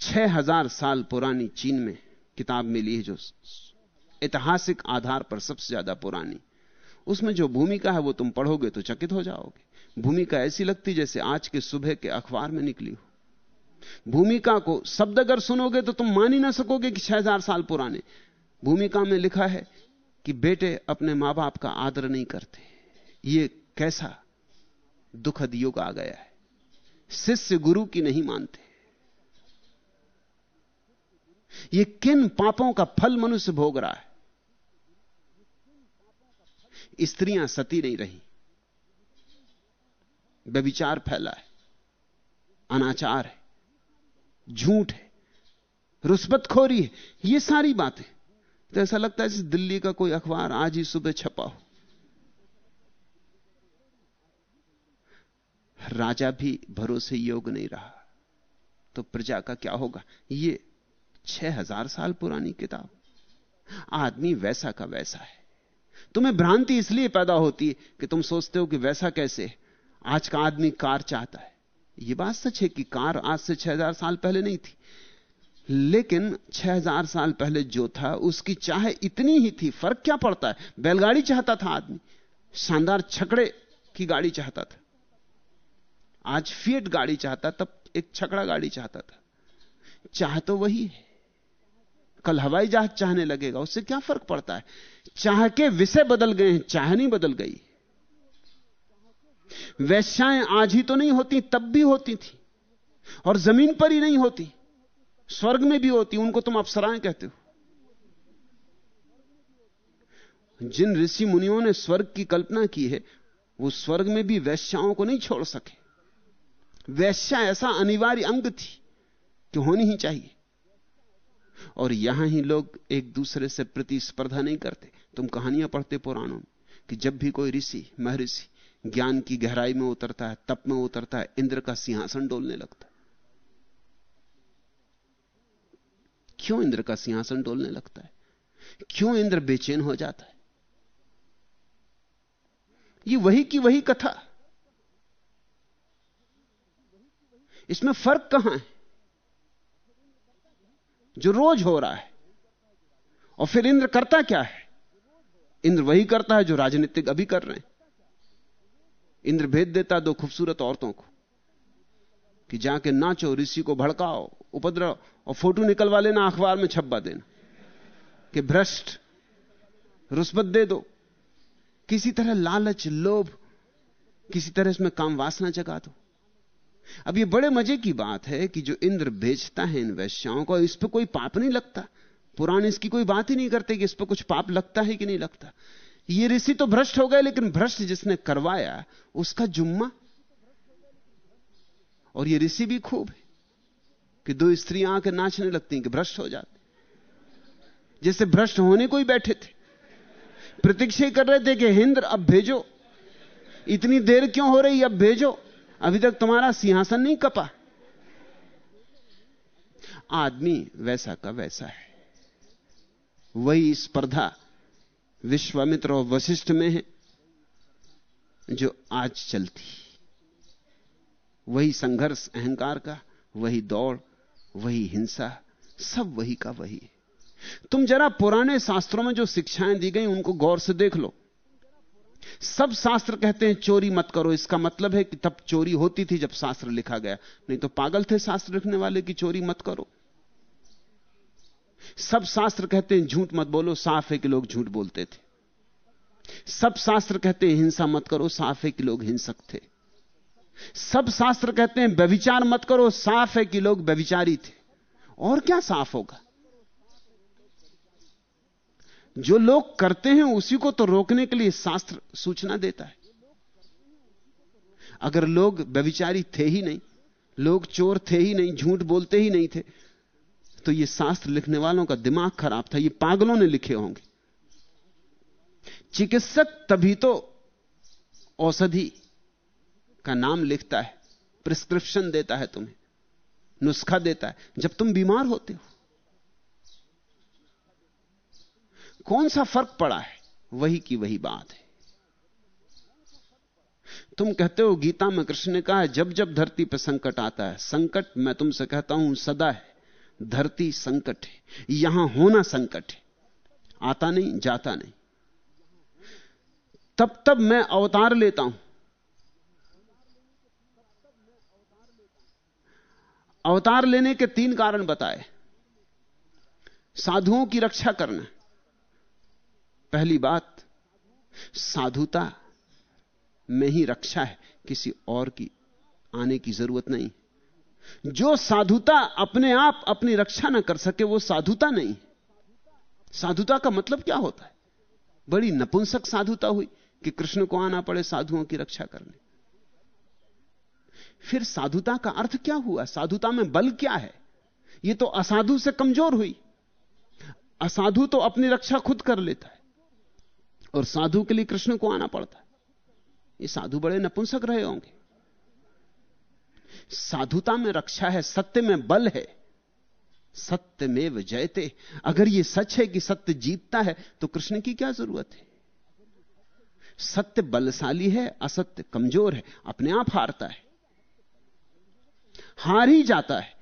B: छह हज़ार साल पुरानी चीन में किताब मिली है जो ऐतिहासिक आधार पर सबसे ज़्यादा पुरानी। उसमें जो भूमिका है, वो तुम पढ़ोगे तो चकित हो जाओगे। भूमिका ऐसी लगती जैसे आज के सुबह के अखबार में निकली हो। भूमिका को शब्द अगर सुनोगे तो तुम मान ही ना सकोगे कि छह हज़ार साल पुराने। भूमिका में लिखा है कि बेटे अपने माँ बाप का आदर नहीं करते। ये कैसा दुखद युग आ गया है। शिष्य गुरु की नहीं मानते। ये किन पापों का फल मनुष्य भोग रहा है? स्त्रियाँ सती नहीं रही। व्यविचार फैला है। अनाचार है। झूठ है रुस्बतखोरी है, ये सारी बातें तो ऐसा लगता है जैसे दिल्ली का कोई अखबार आज ही सुबह छपा हो। राजा भी भरोसे योग नहीं रहा। तो प्रजा का क्या होगा? ये छह हज़ार साल पुरानी किताब। आदमी वैसा का वैसा है। तुम्हें भ्रांति इसलिए पैदा होती है कि तुम सोचते हो कि वैसा कैसे आज का आदमी कार चाहता है। यह बात सच है कि कार आज से छह हज़ार साल पहले नहीं थी। लेकिन छह हज़ार साल पहले जो था, उसकी चाह इतनी ही थी। फ़र्क क्या पड़ता है? बैलगाड़ी चाहता था आदमी। शानदार छकड़े की गाड़ी चाहता था। आज फिएट गाड़ी चाहता, तब एक छकड़ा गाड़ी चाहता था। चाह तो वही है। कल हवाई जहाज़ चाहने लगेगा, उससे क्या फ़र्क पड़ता है? चाह के विषय बदल गए हैं, चाह नहीं बदल गई। वैश्याएँ आज ही तो नहीं होती, तब भी होती थी। और ज़मीन पर ही नहीं होती, स्वर्ग में भी होती, उनको तुम अप्सराएँ कहते हो। जिन ऋषि मुनियों ने स्वर्ग की कल्पना की है, वो स्वर्ग में भी वैश्याओं को नहीं छोड़ सके। वैश्या ऐसा अनिवार्य अंग थी कि होनी ही चाहिए। और यहाँ ही लोग एक दूसरे से प्रतिस्पर्धा नहीं करते। तुम कहानियाँ पढ़ते पुराणों में कि जब भी कोई ऋषि, महर्षि ज्ञान की गहराई में उतरता है, तप में उतरता है, इंद्र का सिंहासन डोलने लगता है। क्यों इंद्र का सिंहासन डोलने लगता है? क्यों इंद्र बेचैन हो जाता है? ये वही की वही कथा। इसमें फ़र्क कहाँ है? जो रोज हो रहा है, और फिर इंद्र करता क्या है? इंद्र वही करता है जो राजनीतिक अभी कर रहे हैं। इंद्र भेज देता दो खूबसूरत औरतों को कि जाके नाचो, ऋषि को भड़काओ, उपद्रव, और फ़ोटो निकलवा लेना, अखबार में छपवा देना। कि भ्रष्ट रुस्बत दे दो। किसी तरह लालच, लोभ, किसी तरह इसमें काम वासना जगा दो। अब ये बड़े मज़े की बात है कि जो इंद्र बेचता है इन वैश्याओं को, इस पर कोई पाप नहीं लगता। पुराने इसकी कोई बात ही नहीं करते कि इस पर कुछ पाप लगता है कि नहीं लगता। ये ऋषि तो भ्रष्ट हो गए, लेकिन भ्रष्ट जिसने करवाया, उसका जुम्मा। और ये ऋषि भी खूब है कि दो स्त्रियाँ आके नाचने लगती कि भ्रष्ट हो जाते। जैसे भ्रष्ट होने को ही बैठे थे। प्रतीक्षा कर रहे थे कि हिंद्र, अब भेजो। इतनी देर क्यों हो रही, अब भेजो। अभी तक तुम्हारा सिंहासन नहीं कपा। आदमी वैसा का वैसा है। वही स्पर्धा विश्वामित्र और वशिष्ठ में है, जो आज चलती वही संघर्ष, अहंकार का, वही दौड़, वही हिंसा, सब वही का वही है। तुम जरा पुराने शास्त्रों में जो शिक्षाएँ दी गई, उनको गौर से देख लो। सब शास्त्र कहते हैं, चोरी मत करो। इसका मतलब है कि तब चोरी होती थी जब शास्त्र लिखा गया। नहीं तो पागल थे शास्त्र लिखने वाले की चोरी मत करो। सब शास्त्र कहते हैं, झूठ मत बोलो, साफ़ है कि लोग झूठ बोलते थे। सब शास्त्र कहते हैं, हिंसा मत करो, साफ़ है कि लोग हिंसक थे। सब शास्त्र कहते हैं व्यविचार मत करो, साफ़ है कि लोग व्यविचारी थे। और क्या साफ़ होगा? जो लोग करते हैं, उसी को तो रोकने के लिए शास्त्र सूचना देता है। अगर लोग व्यविचारी थे ही नहीं, लोग चोर थे ही नहीं, झूठ बोलते ही नहीं थे तो ये शास्त्र लिखने वालों का दिमाग खराब था, ये पागलों ने लिखे होंगे। चिकित्सक तभी तो औषधि का नाम लिखता है प्रिस्क्रिप्शन देता है तुम्हें, नुस्खा देता है, जब तुम बीमार होते हो। कौन सा फ़र्क पड़ा है? वही की वही बात है। तुम कहते हो, गीता में कृष्ण ने कहा जब जब धरती पर संकट आता है, संकट मैं तुमसे कहता हूँ, सदा है। धरती संकट है, यहाँ होना संकट है, आता नहीं, जाता नहीं। तब तब मैं अवतार लेता हूँ। अवतार लेने के तीन कारण बताए। साधुओं की रक्षा करना, पहली बात, साधुता में ही रक्षा है, किसी और की आने की ज़रूरत नहीं। जो साधुता अपने आप अपनी रक्षा ना कर सके, वो साधुता नहीं। साधुता का मतलब क्या होता है? बड़ी नपुंसक साधुता हुई कि कृष्ण को आना पड़े साधुओं की रक्षा करने। फिर साधुता का अर्थ क्या हुआ? साधुता में बल क्या है? यह तो असाधु से कमज़ोर हुई। असाधु तो अपनी रक्षा खुद कर लेता है और साधु के लिए कृष्ण को आना पड़ता है। ये साधु बड़े नपुंसक रहे होंगे। साधुता में रक्षा है, सत्य में बल है। सत्य में जयते अगर यह सच है कि सत्य जीतता है तो कृष्ण की क्या ज़रूरत है? सत्य बलशाली है, असत्य कमज़ोर है, अपने आप हारता है। हार ही जाता है।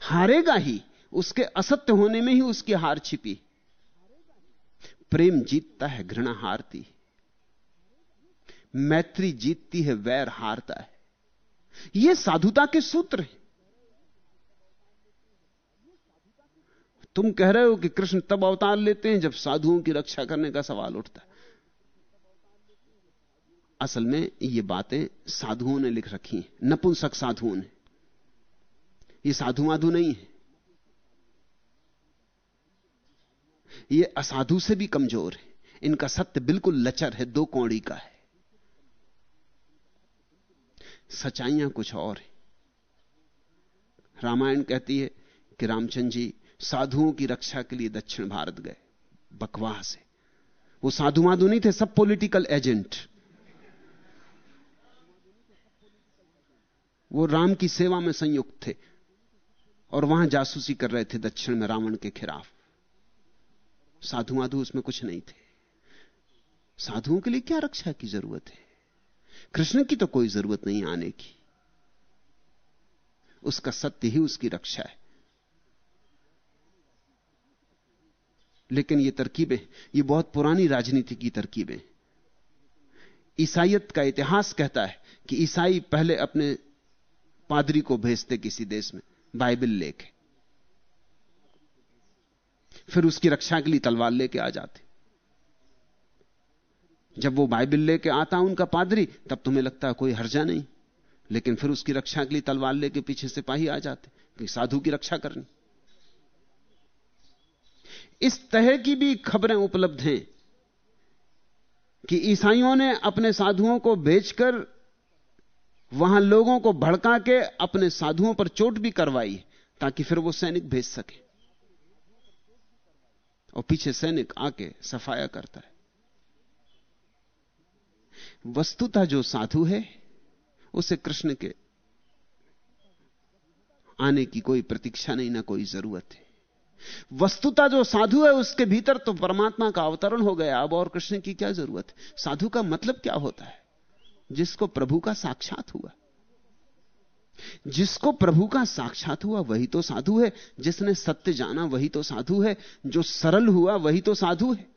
B: हारेगा ही। उसके असत्य होने में ही उसकी हार छिपी। प्रेम जीतता है, घृणा हारती। मैत्री जीतती है, वैर हारता है। यह साधुता के सूत्र हैं। तुम कह रहे हो कि कृष्ण तब अवतार लेते हैं जब साधुओं की रक्षा करने का सवाल उठता है। असल में ये बातें साधुओं ने लिख रखी हैं, नपुंसक साधुओं ने। ये साधु माधु नहीं है। ये असाधु से भी कमज़ोर है। इनका सत्य बिल्कुल लचर है, दो कौड़ी का है। सच्चाइयाँ कुछ और है। रामायण कहती है कि रामचंद्र जी साधुओं की रक्षा के लिए दक्षिण भारत गए बकवाह से वो साधु माधु नहीं थे, सब पॉलिटिकल एजेंट वो राम की सेवा में संयुक्त थे और वहाँ जासूसी कर रहे थे दक्षिण में रावण के खिलाफ। साधु माधु उसमें कुछ नहीं थे। साधुओं के लिए क्या रक्षा की ज़रूरत है? कृष्ण की तो कोई ज़रूरत नहीं आने की। उसका सत्य ही उसकी रक्षा है। लेकिन ये तरकीबें, ये बहुत पुरानी राजनीति की तरकीबें। ईसाइत का इतिहास कहता है कि ईसाई पहले अपने पादरी को भेजते किसी देश में, बाइबल लेके। फिर उसकी रक्षा के लिए तलवार लेके आ जाते। जब वो बाइबल लेके आता उनका पादरी, तब तुम्हें लगता है कोई हर्जा नहीं। लेकिन फिर उसकी रक्षा के लिए तलवार लेके पीछे सिपाही आ जाते कि साधु की रक्षा करनी। इस तरह की भी खबरें उपलब्ध हैं कि ईसाइयों ने अपने साधुओं को बेचकर वहाँ लोगों को भड़का के अपने साधुओं पर चोट भी करवाई ताकि फिर वो सैनिक भेज सके। और पीछे सैनिक आके सफाया करता है। वस्तुतः जो साधु है, उसे कृष्ण के आने की कोई प्रतीक्षा नहीं, ना कोई ज़रूरत है। वस्तुता जो साधु है, उसके भीतर तो परमात्मा का अवतरण हो गया। अब और कृष्ण की क्या ज़रूरत है? साधु का मतलब क्या होता है? जिसको प्रभु का साक्षात हुआ। जिसको प्रभु का साक्षात हुआ, वही तो साधु है। जिसने सत्य जाना, वही तो साधु है। जो सरल हुआ, वही तो साधु है।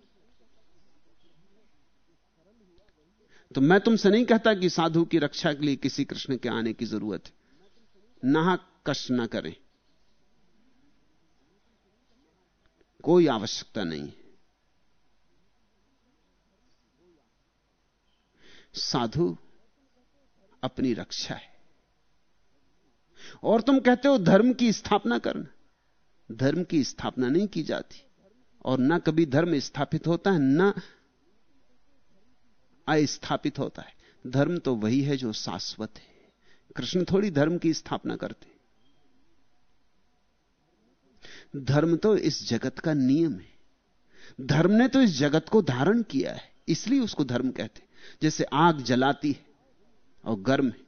B: तो मैं तुमसे नहीं कहता कि साधु की रक्षा के लिए किसी कृष्ण के आने की ज़रूरत है। नहा कष्ट ना करें। कोई आवश्यकता नहीं साधु अपनी रक्षा है। और तुम कहते हो धर्म की स्थापना करना। धर्म की स्थापना नहीं की जाती। और ना कभी धर्म स्थापित होता है, ना अस्थापित होता है। धर्म तो वही है जो शाश्वत है। कृष्ण थोड़ी धर्म की स्थापना करते धर्म तो इस जगत का नियम है। धर्म ने तो इस जगत को धारण किया है, इसलिए उसको धर्म कहते जैसे आग जलाती है और गर्म है,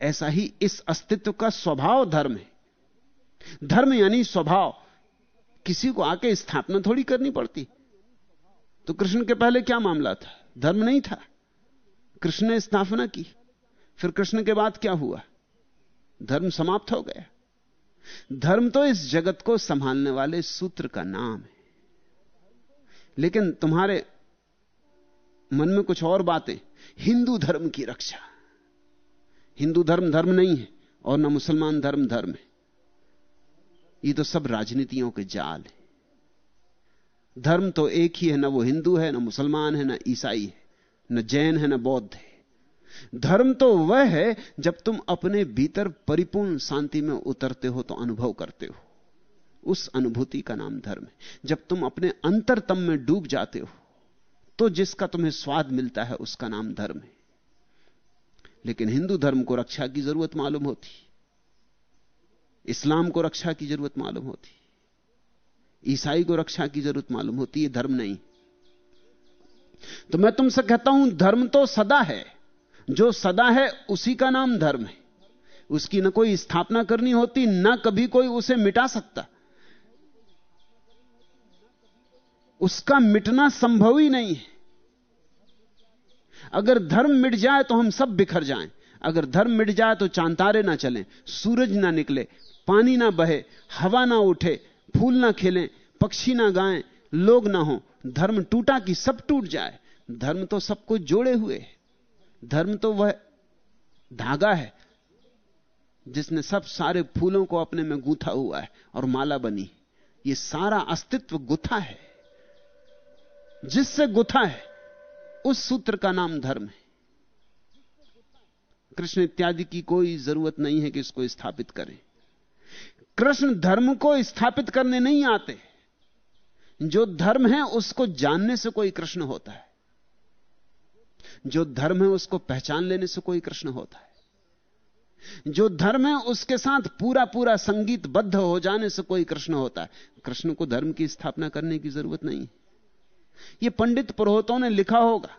B: ऐसा ही इस अस्तित्व का स्वभाव धर्म है। धर्म यानी स्वभाव। किसी को आके स्थापना थोड़ी करनी पड़ती। तो कृष्ण के पहले क्या मामला था? धर्म नहीं था। कृष्ण ने स्थापना की। फिर कृष्ण के बाद क्या हुआ? धर्म समाप्त हो गया। धर्म तो इस जगत को संभालने वाले सूत्र का नाम है। लेकिन तुम्हारे मन में कुछ और बातें। हिंदू धर्म की रक्षा। हिंदू धर्म धर्म नहीं है और ना मुसलमान धर्म धर्म है। ये तो सब राजनीतियों के जाल है। धर्म तो एक ही है, ना वो हिंदू है, ना मुसलमान है, ना ईसाई है, न जैन है, ना बौद्ध है। धर्म तो वह है, जब तुम अपने भीतर परिपूर्ण शांति में उतरते हो तो अनुभव करते हो। उस अनुभूति का नाम धर्म है। जब तुम अपने अंतरतम में डूब जाते हो तो जिसका तुम्हें स्वाद मिलता है, उसका नाम धर्म है। लेकिन हिंदू धर्म को रक्षा की ज़रूरत मालूम होती। इस्लाम को रक्षा की ज़रूरत मालूम होती। ईसाई को रक्षा की ज़रूरत मालूम होती है धर्म नहीं। तो मैं तुमसे कहता हूँ, धर्म तो सदा है। जो सदा है, उसी का नाम धर्म है। उसकी ना कोई स्थापना करनी होती, ना कभी कोई उसे मिटा सकता। उसका मिटना संभव ही नहीं है। अगर धर्म मिट जाए तो हम सब बिखर जाएँ। अगर धर्म मिट जाए तो चांतारे ना चलें, सूरज ना निकले, पानी ना बहे, हवा ना उठे फूल ना खेलें, पक्षी ना गाएँ, लोग ना हो। धर्म टूटा कि सब टूट जाए। धर्म तो सबको जोड़े हुए है। धर्म तो वह धागा है, जिसने सब सारे फूलों को अपने में गूंथा हुआ है और माला बनी। ये सारा अस्तित्व गुथा है। जिससे गुथा है, उस सूत्र का नाम धर्म है। कृष्ण इत्यादि की कोई ज़रूरत नहीं है कि इसको स्थापित करें। कृष्ण धर्म को स्थापित करने नहीं आते। जो धर्म है, उसको जानने से कोई कृष्ण होता है। जो धर्म है, उसको पहचान लेने से कोई कृष्ण होता है। जो धर्म है, उसके साथ पूरा पूरा संगीत बद्ध हो जाने से कोई कृष्ण होता है। कृष्ण को धर्म की स्थापना करने की ज़रूरत नहीं यह पंडित पुरोहितों ने लिखा होगा।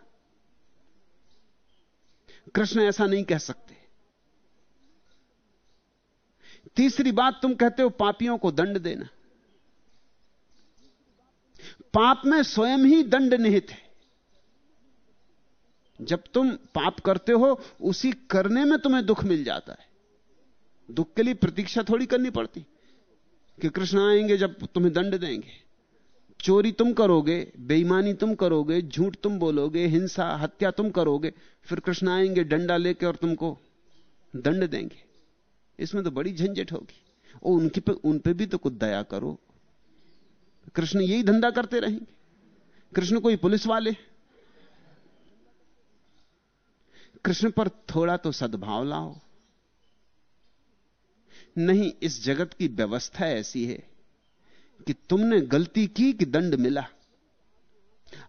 B: कृष्ण ऐसा नहीं कह सकते। तीसरी बात तुम कहते हो पापियों को दंड देना। पाप में स्वयं ही दंड निहित है। जब तुम पाप करते हो, उसी करने में तुम्हें दुख मिल जाता है। दुख के लिए प्रतीक्षा थोड़ी करनी पड़ती। कि कृष्ण आएँगे जब तुम्हें दंड देंगे। चोरी तुम करोगे, बेईमानी तुम करोगे, झूठ तुम बोलोगे, हिंसा, हत्या तुम करोगे, फिर कृष्ण आएँगे डंडा लेके और तुमको दंड देंगे। इसमें तो बड़ी झंझट होगी। और उनके पे, उन पे भी तो कुछ दया करो। कृष्ण यही धंधा करते रहेंगे। कृष्ण कोई पुलिस वाले कृष्ण पर थोड़ा तो सद्भाव लाओ। नहीं, इस जगत की व्यवस्था ऐसी है कि तुमने गलती की कि दंड मिला।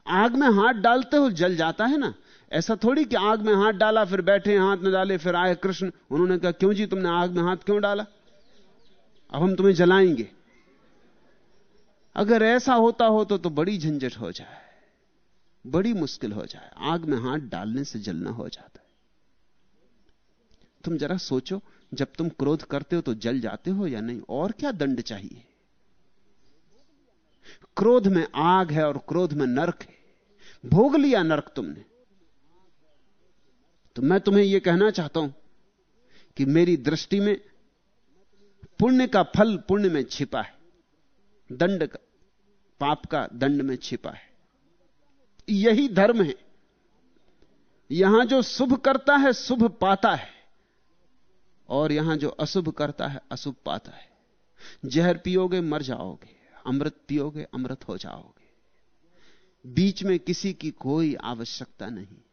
B: आग में हाथ डालते हो, जल जाता है ना। ऐसा थोड़ी कि आग में हाथ डाला फिर बैठे हाथ में डाले फिर आए कृष्ण। उन्होंने कहा क्यों जी तुमने आग में हाथ क्यों डाला? अब हम तुम्हें जलाएँगे। अगर ऐसा होता हो तो, तो बड़ी झंझट हो जाए बड़ी मुश्किल हो जाए। आग में हाथ डालने से जलना हो जाता है। तुम जरा सोचो जब तुम क्रोध करते हो तो जल जाते हो या नहीं? और क्या दंड चाहिए? क्रोध में आग है और क्रोध में नरक है। भोग लिया नरक तुमने। तो मैं तुम्हें यह कहना चाहता हूँ कि मेरी दृष्टि में पुण्य का फल पुण्य में छिपा है। दंड का, पाप का दंड में छिपा है। यही धर्म है। यहाँ जो शुभ करता है, शुभ पाता है। और यहाँ जो अशुभ करता है, अशुभ पाता है। जहर पियोगे, मर जाओगे। अमृत पियोगे, अमृत हो जाओगे। बीच में किसी की कोई आवश्यकता नहीं।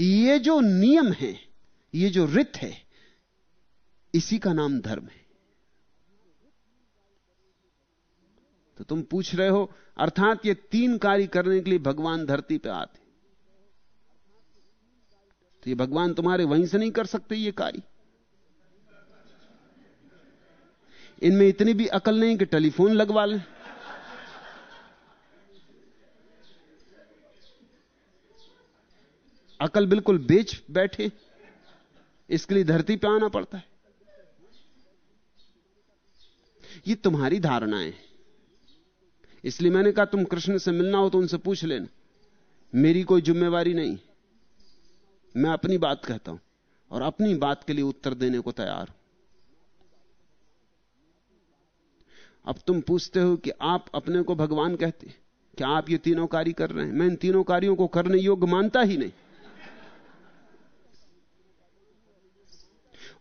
B: ये जो नियम है, ये जो रित है, इसी का नाम धर्म है। तो तुम पूछ रहे हो, अर्थात ये तीन कार्य करने के लिए भगवान धरती पे आते तो ये भगवान तुम्हारे वहीं से नहीं कर सकते ये कार्य। इनमें इतनी भी अकल नहीं कि टेलीफोन लगवा लें। अकल बिल्कुल बेच बैठे, इसके लिए धरती पे आना पड़ता है। ये तुम्हारी धारणाएँ इसलिए मैंने कहा, तुम कृष्ण से मिलना हो तो उनसे पूछ लेना। मेरी कोई जिम्मेवारी नहीं। मैं अपनी बात कहता हूँ और अपनी बात के लिए उत्तर देने को तैयार हूँ। अब तुम पूछते हो कि आप अपने को भगवान कहते क्या आप ये तीनों कार्य कर रहे हैं? मैं इन तीनों कार्यों को करने योग्य मानता ही नहीं।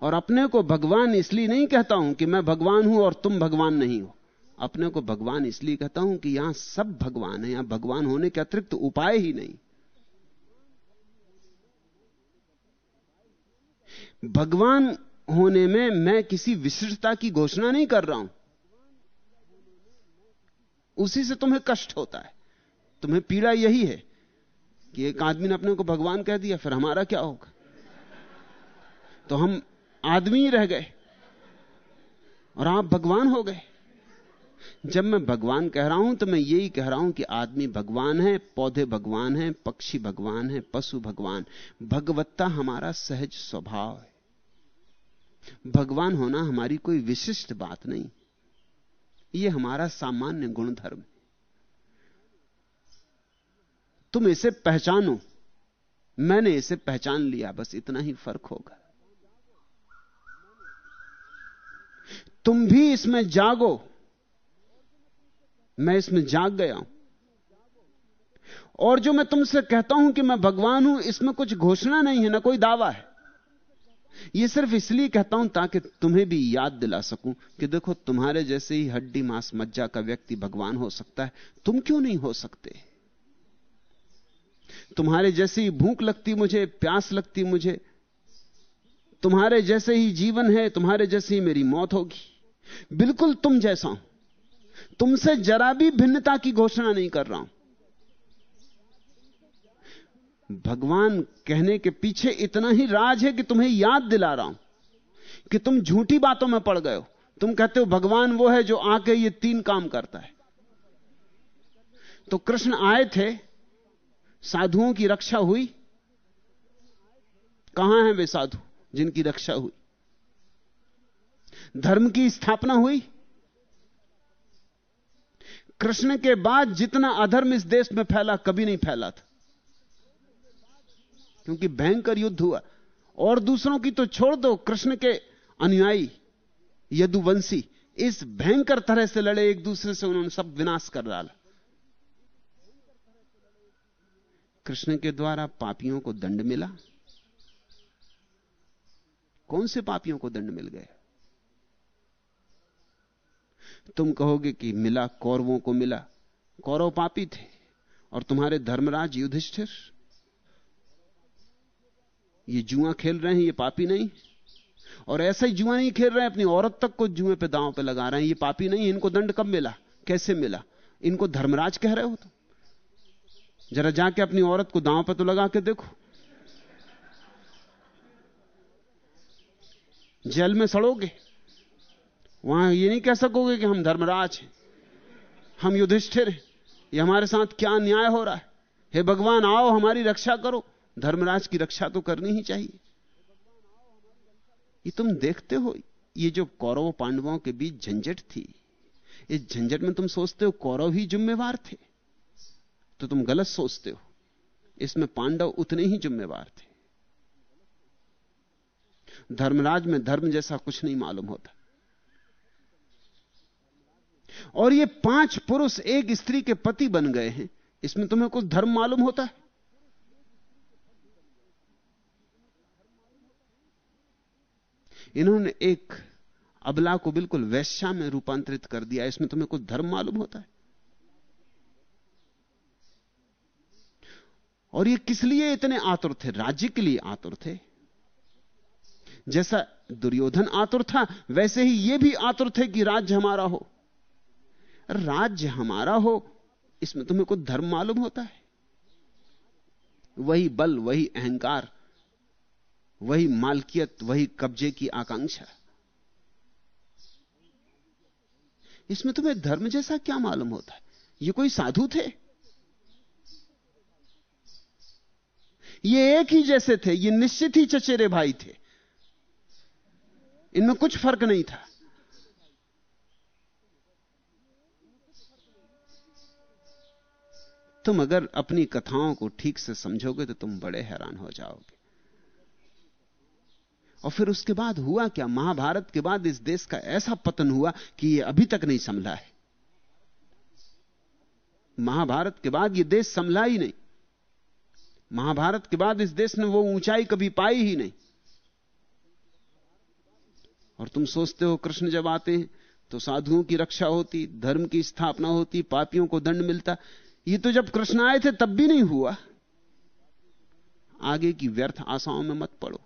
B: और अपने को भगवान इसलिए नहीं कहता हूँ कि मैं भगवान हूँ और तुम भगवान नहीं हो। अपने को भगवान इसलिए कहता हूँ कि यहाँ सब भगवान है, यहाँ भगवान होने के अतिरिक्त उपाय ही नहीं। भगवान होने में मैं किसी विशिष्टता की घोषणा नहीं कर रहा हूँ। उसी से तुम्हें कष्ट होता है। तुम्हें पीड़ा यही है कि एक आदमी ने अपने को भगवान कह दिया, फिर हमारा क्या होगा? तो हम आदमी रह गए और आप भगवान हो गए। जब मैं भगवान कह रहा हूँ तो मैं यही कह रहा हूँ कि आदमी भगवान है, पौधे भगवान है, पक्षी भगवान है, पशु भगवान। भगवत्ता हमारा सहज स्वभाव है। भगवान होना हमारी कोई विशिष्ट बात नहीं। यह हमारा सामान्य गुणधर्म है। तुम इसे पहचानो। मैंने इसे पहचान लिया, बस इतना ही फ़र्क होगा। तुम भी इसमें जागो। मैं इसमें जाग गया हूँ। और जो मैं तुमसे कहता हूँ कि मैं भगवान हूँ, इसमें कुछ घोषणा नहीं है, ना कोई दावा है। यह सिर्फ़ इसलिए कहता हूँ ताकि तुम्हें भी याद दिला सकूँ कि देखो, तुम्हारे जैसे ही हड्डी मांस मज्जा का व्यक्ति भगवान हो सकता है, तुम क्यों नहीं हो सकते? तुम्हारे जैसे ही भूख लगती मुझे, प्यास लगती मुझे, तुम्हारे जैसे ही जीवन है, तुम्हारे जैसे ही मेरी मौत होगी। बिल्कुल तुम जैसा। हूँ तुमसे जरा भी भिन्नता की घोषणा नहीं कर रहा हूँ। भगवान कहने के पीछे इतना ही राज है कि तुम्हें याद दिला रहा हूँ कि तुम झूठी बातों में पड़ गए हो। तुम कहते हो, भगवान वो है जो आके ये तीन काम करता है। तो कृष्ण आए थे, साधुओं की रक्षा हुई। कहाँ है वे साधु जिनकी रक्षा हुई? धर्म की स्थापना हुई। कृष्ण के बाद जितना अधर्म इस देश में फैला, कभी नहीं फैला था। क्योंकि भयंकर युद्ध हुआ। और दूसरों की तो छोड़ दो, कृष्ण के अनुयायी, यदुवंशी, इस भयंकर तरह से लड़े, एक दूसरे से उन्होंने सब विनाश कर डाला। कृष्ण के द्वारा पापियों को दंड मिला। कौन से पापियों को दंड मिल गया तुम कहोगे कि मिला कौरवों को मिला। कौरव पापी थे और तुम्हारे धर्मराज युधिष्ठिर। ये जुआ खेल रहे हैं, ये पापी नहीं। और ऐसा ही जुआ नहीं खेल रहे हैं, अपनी औरत तक को जुए पे, दांव पे लगा रहे हैं। ये पापी नहीं, इनको दंड कब मिला? कैसे मिला? इनको धर्मराज कह रहे हो तुम? जरा जाके अपनी औरत को दांव पे तो लगा के देखो। जेल में सड़ोगे? वहाँ ये नहीं कह सकोगे कि हम धर्मराज हैं। हम युधिष्ठिर हैं। ये हमारे साथ क्या अन्याय हो रहा है? हे भगवान, आओ, हमारी रक्षा करो। धर्मराज की रक्षा तो करनी ही चाहिए। ये तुम देखते हो, ये जो कौरव पांडवों के बीच झंझट थी, इस झंझट में तुम सोचते हो कौरव ही जिम्मेवार थे? तो तुम गलत सोचते हो, इसमें पांडव उतने ही जिम्मेवार थे। धर्मराज में धर्म जैसा कुछ नहीं मालूम होता। और ये पाँच पुरुष एक स्त्री के पति बन गए हैं। इसमें तुम्हें कुछ धर्म मालूम होता है? इन्होंने एक अबला को बिल्कुल वैश्या में रूपांतरित कर दिया। इसमें तुम्हें कुछ धर्म मालूम होता है? और ये किस लिए इतने आतुर थे? राज्य के लिए आतुर थे। जैसा दुर्योधन आतुर था, वैसे ही ये भी आतुर थे कि राज्य हमारा हो। राज्य हमारा हो, इसमें तुम्हें कुछ धर्म मालूम होता है। वही बल, वही अहंकार, वही मालकियत, वही कब्जे की आकांक्षा। इसमें तुम्हें धर्म जैसा क्या मालूम होता है? ये कोई साधु थे? ये एक ही जैसे थे, ये निश्चित ही चचेरे भाई थे। इनमें कुछ फ़र्क नहीं था। तुम अगर अपनी कथाओं को ठीक से समझोगे तो तुम बड़े हैरान हो जाओगे। और फिर उसके बाद हुआ क्या? महाभारत के बाद इस देश का ऐसा पतन हुआ कि यह अभी तक नहीं संभला है। महाभारत के बाद यह देश संभला ही नहीं। महाभारत के बाद इस देश ने वो ऊंचाई कभी पाई ही नहीं। और तुम सोचते हो, कृष्ण जब आते हैं तो साधुओं की रक्षा होती, धर्म की स्थापना होती, पापियों को दंड मिलता ये तो जब कृष्ण आए थे, तब भी नहीं हुआ। आगे की व्यर्थ आशाओं में मत पड़ो।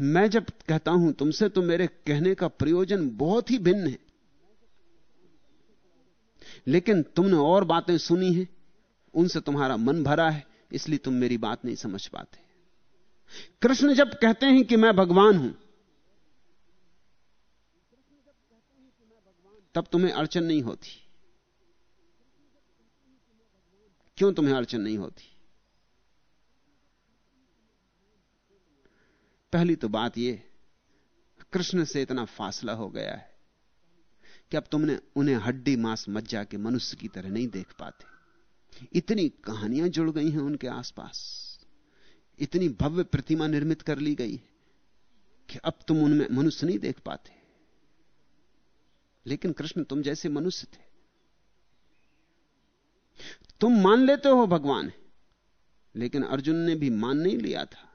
B: मैं जब कहता हूँ तुमसे तो मेरे कहने का प्रयोजन बहुत ही भिन्न है। लेकिन तुमने और बातें सुनी हैं, उनसे तुम्हारा मन भरा है, इसलिए तुम मेरी बात नहीं समझ पाते। कृष्ण जब कहते हैं कि मैं भगवान हूँ तब तुम्हें अड़चन नहीं होती। क्यों तुम्हें अड़चन नहीं होती? पहली तो बात यह कृष्ण से इतना फासला हो गया है कि अब तुमने उन्हें हड्डी मांस मज्जा के मनुष्य की तरह नहीं देख पाते। इतनी कहानियाँ जुड़ गई हैं उनके आसपास। इतनी भव्य प्रतिमा निर्मित कर ली गई कि अब तुम उनमें मनुष्य नहीं देख पाते। लेकिन कृष्ण तुम जैसे मनुष्य थे। तुम मान लेते हो भगवान है, लेकिन अर्जुन ने भी मान नहीं लिया था।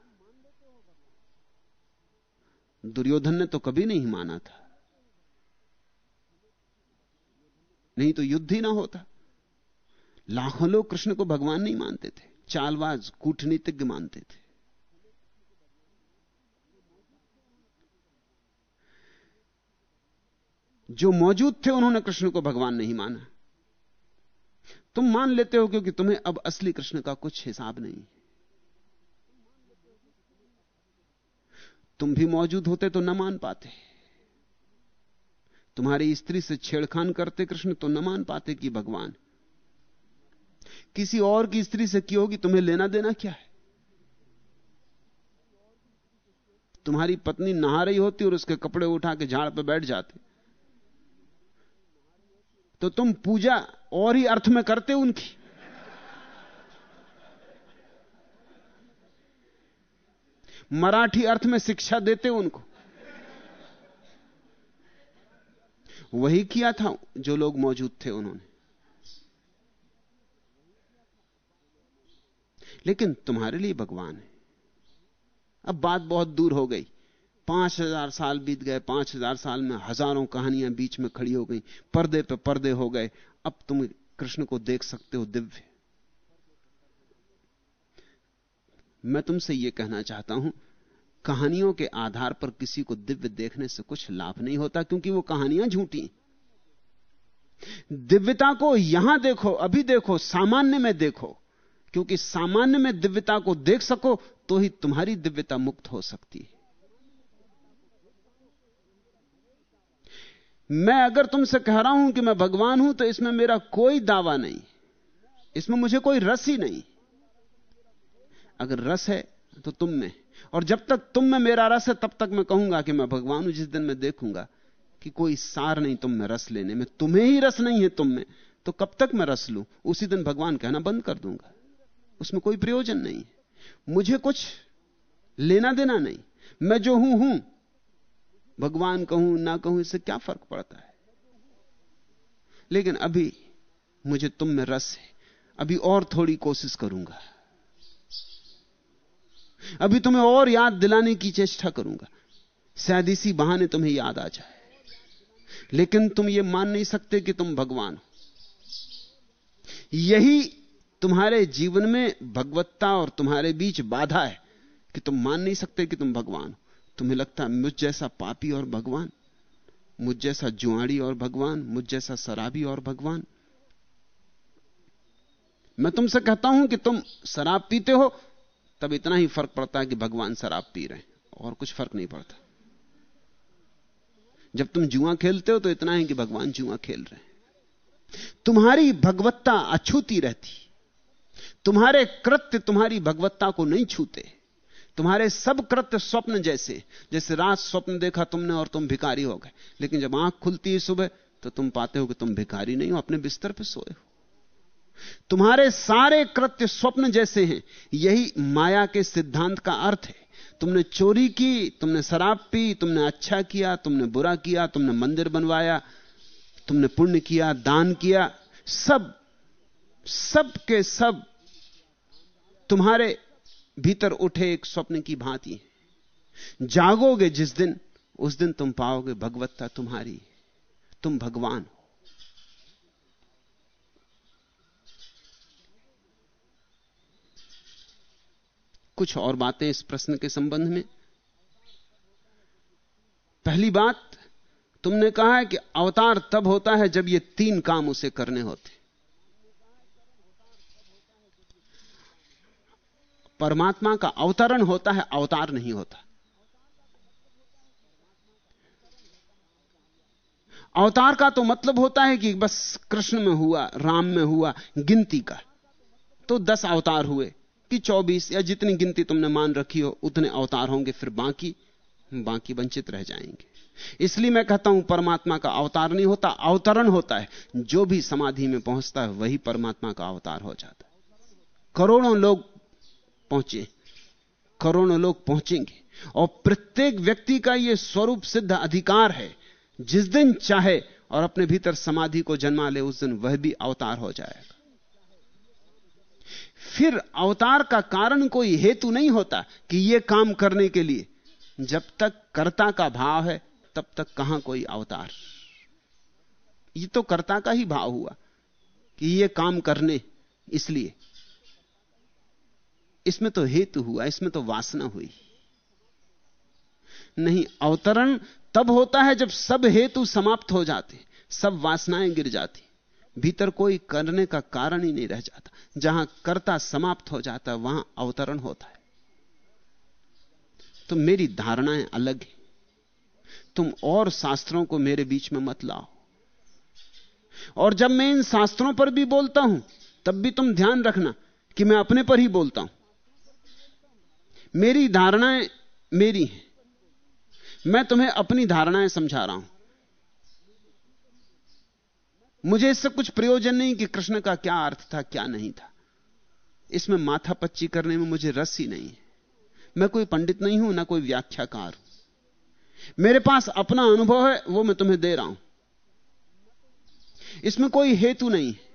B: दुर्योधन ने तो कभी नहीं माना था। नहीं तो युद्ध ही ना होता। लाखों लोग कृष्ण को भगवान नहीं मानते थे, चालबाज, कूटनीतिज्ञ मानते थे। जो मौजूद थे, उन्होंने कृष्ण को भगवान नहीं माना। तुम मान लेते हो क्योंकि तुम्हें अब असली कृष्ण का कुछ हिसाब नहीं। तुम भी मौजूद होते तो न मान पाते। तुम्हारी स्त्री से छेड़खान करते कृष्ण तो न मान पाते कि भगवान। किसी और की स्त्री से की होगी, तुम्हें लेना देना क्या है? तुम्हारी पत्नी नहा रही होती और उसके कपड़े उठा के झाड़ पर बैठ जाते। तो तुम पूजा और ही अर्थ में करते उनकी। मराठी अर्थ में शिक्षा देते उनको। वही किया था जो लोग मौजूद थे उन्होंने। लेकिन तुम्हारे लिए भगवान है। अब बात बहुत दूर हो गई। पाँच हज़ार साल बीत गए, पाँच हज़ार साल में हज़ारों कहानियाँ बीच में खड़ी हो गई। पर्दे पे पर्दे हो गए। अब तुम कृष्ण को देख सकते हो दिव्य। मैं तुमसे यह कहना चाहता हूँ, कहानियों के आधार पर किसी को दिव्य देखने से कुछ लाभ नहीं होता, क्योंकि वो कहानियाँ झूठी दिव्यता को यहाँ देखो, अभी देखो, सामान्य में देखो। क्योंकि सामान्य में दिव्यता को देख सको तो ही तुम्हारी दिव्यता मुक्त हो सकती है। मैं अगर तुमसे कह रहा हूँ कि मैं भगवान हूँ तो इसमें मेरा कोई दावा नहीं। इसमें मुझे कोई रस ही नहीं। अगर रस है तो तुम में। और जब तक तुम में मेरा रस है, तब तक मैं कहूँगा कि मैं भगवान हूँ, जिस दिन मैं देखूँगा कि कोई सार नहीं तुम में रस लेने में। तुम्हें ही रस नहीं है तुम में। तो कब तक मैं रस लू? उसी दिन भगवान कहना बंद कर दूँगा। उसमें कोई प्रयोजन नहीं मुझे कुछ लेना देना नहीं। मैं जो हूँ हूँ। भगवान कहूँ, ना कहूँ, इससे क्या फ़र्क पड़ता है? लेकिन अभी मुझे तुम में रस है। अभी और थोड़ी कोशिश करूँगा। अभी तुम्हें और याद दिलाने की चेष्टा करूँगा। शायद इसी बहाने तुम्हें याद आ जाए। लेकिन तुम यह मान नहीं सकते कि तुम भगवान हो। यही तुम्हारे जीवन में भगवत्ता और तुम्हारे बीच बाधा है कि तुम मान नहीं सकते कि तुम भगवान हो। तुम्हें लगता मुझ जैसा पापी और भगवान, मुझ जैसा जुआड़ी और भगवान, मुझ जैसा शराबी और भगवान? मैं तुमसे कहता हूँ कि तुम शराब पीते हो, तब इतना ही फ़र्क पड़ता है कि भगवान शराब पी रहे हैं, और कुछ फ़र्क नहीं पड़ता। जब तुम जुआ खेलते हो तो इतना है कि भगवान जुआ खेल रहे हैं। तुम्हारी भगवत्ता अछूती रहती, तुम्हारे कृत्य तुम्हारी भगवत्ता को नहीं छूते। तुम्हारे सब कृत्य स्वप्न जैसे जैसे रात स्वप्न देखा तुमने और तुम भिकारी हो गए। लेकिन जब आँख खुलती है सुबह तो तुम पाते हो कि तुम भिकारी नहीं हो, अपने बिस्तर पर सोए हो। तुम्हारे सारे कृत्य स्वप्न जैसे हैं, यही माया के सिद्धांत का अर्थ है। तुमने चोरी की, तुमने शराब पी, तुमने अच्छा किया, तुमने बुरा किया, तुमने मंदिर बनवाया, तुमने पुण्य किया, दान किया, सब सब के सब तुम्हारे भीतर उठे एक स्वप्न की भांति। जागोगे जिस दिन, उस दिन तुम पाओगे भगवत्ता तुम्हारी। तुम भगवान हो। कुछ और बातें इस प्रश्न के संबंध में? पहली बात, तुमने कहा है कि अवतार तब होता है जब ये तीन काम उसे करने होते। परमात्मा का अवतरण होता है, अवतार नहीं होता। अवतार का तो मतलब होता है कि बस कृष्ण में हुआ, राम में हुआ, गिनती का। तो दस अवतार हुए कि 24 या जितनी गिनती तुमने मान रखी हो, उतने अवतार होंगे, फिर बाकी बाकी वंचित रह जाएँगे। इसलिए मैं कहता हूँ, परमात्मा का अवतार नहीं होता, अवतरण होता है। जो भी समाधि में पहुँचता है, वही परमात्मा का अवतार हो जाता है। करोड़ों लोग पहुँचे। करोड़ों लोग पहुँचेंगे। और प्रत्येक व्यक्ति का यह स्वरूप सिद्ध अधिकार है। जिस दिन चाहे और अपने भीतर समाधि को जन्मा ले, उस दिन वह भी अवतार हो जाएगा। फिर अवतार का कारण कोई हेतु नहीं होता कि यह काम करने के लिए। जब तक कर्ता का भाव है, तब तक कहाँ कोई अवतार? ये तो कर्ता का ही भाव हुआ कि यह काम करने, इसलिए। इसमें तो हेतु हुआ, इसमें तो वासना हुई। नहीं, अवतरण तब होता है जब सब हेतु समाप्त हो जाते, सब वासनाएँ गिर जाती। भीतर कोई करने का कारण ही नहीं रह जाता। जहाँ कर्ता समाप्त हो जाता, वहाँ अवतरण होता है। तो मेरी धारणाएँ अलग है। तुम और शास्त्रों को मेरे बीच में मत लाओ। और जब मैं इन शास्त्रों पर भी बोलता हूँ, तब भी तुम ध्यान रखना कि मैं अपने पर ही बोलता हूँ। मेरी धारणाएँ मेरी हैं। मैं तुम्हें अपनी धारणाएँ समझा रहा हूँ। मुझे इससे कुछ प्रयोजन नहीं कि कृष्ण का क्या अर्थ था, क्या नहीं था। इसमें माथा पच्ची करने में मुझे रस ही नहीं है। मैं कोई पंडित नहीं हूँ, ना कोई व्याख्याकार हूँ। मेरे पास अपना अनुभव है, वो मैं तुम्हें दे रहा हूँ। इसमें कोई हेतु नहीं है।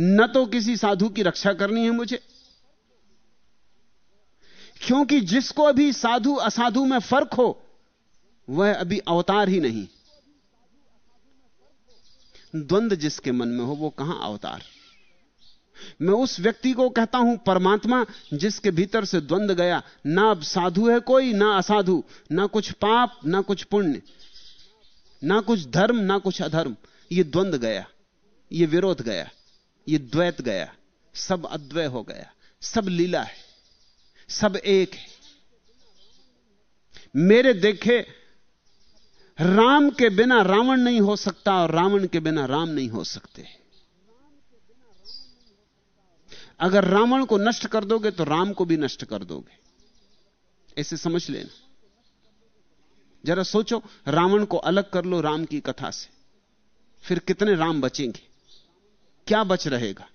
B: न तो किसी साधु की रक्षा करनी है मुझे क्योंकि जिसको अभी साधु, असाधु में फ़र्क हो, वह अभी अवतार ही नहीं। द्वंद जिसके मन में हो, वो कहाँ अवतार? मैं उस व्यक्ति को कहता हूँ, परमात्मा, जिसके भीतर से द्वंद गया, ना अब साधु है कोई, ना असाधु, ना कुछ पाप, ना कुछ पुण्य, ना कुछ धर्म, ना कुछ अधर्म। ये द्वंद गया, ये विरोध गया, ये द्वैत गया, सब अद्वय हो गया, सब लीला है। सब एक है। मेरे देखे, राम के बिना रावण नहीं हो सकता और रावण के बिना राम नहीं हो सकते। अगर रावण को नष्ट कर दोगे तो राम को भी नष्ट कर दोगे। ऐसे समझ लेना। जरा सोचो, रावण को अलग कर लो राम की कथा से। फिर कितने राम बचेंगे? क्या बच रहेगा?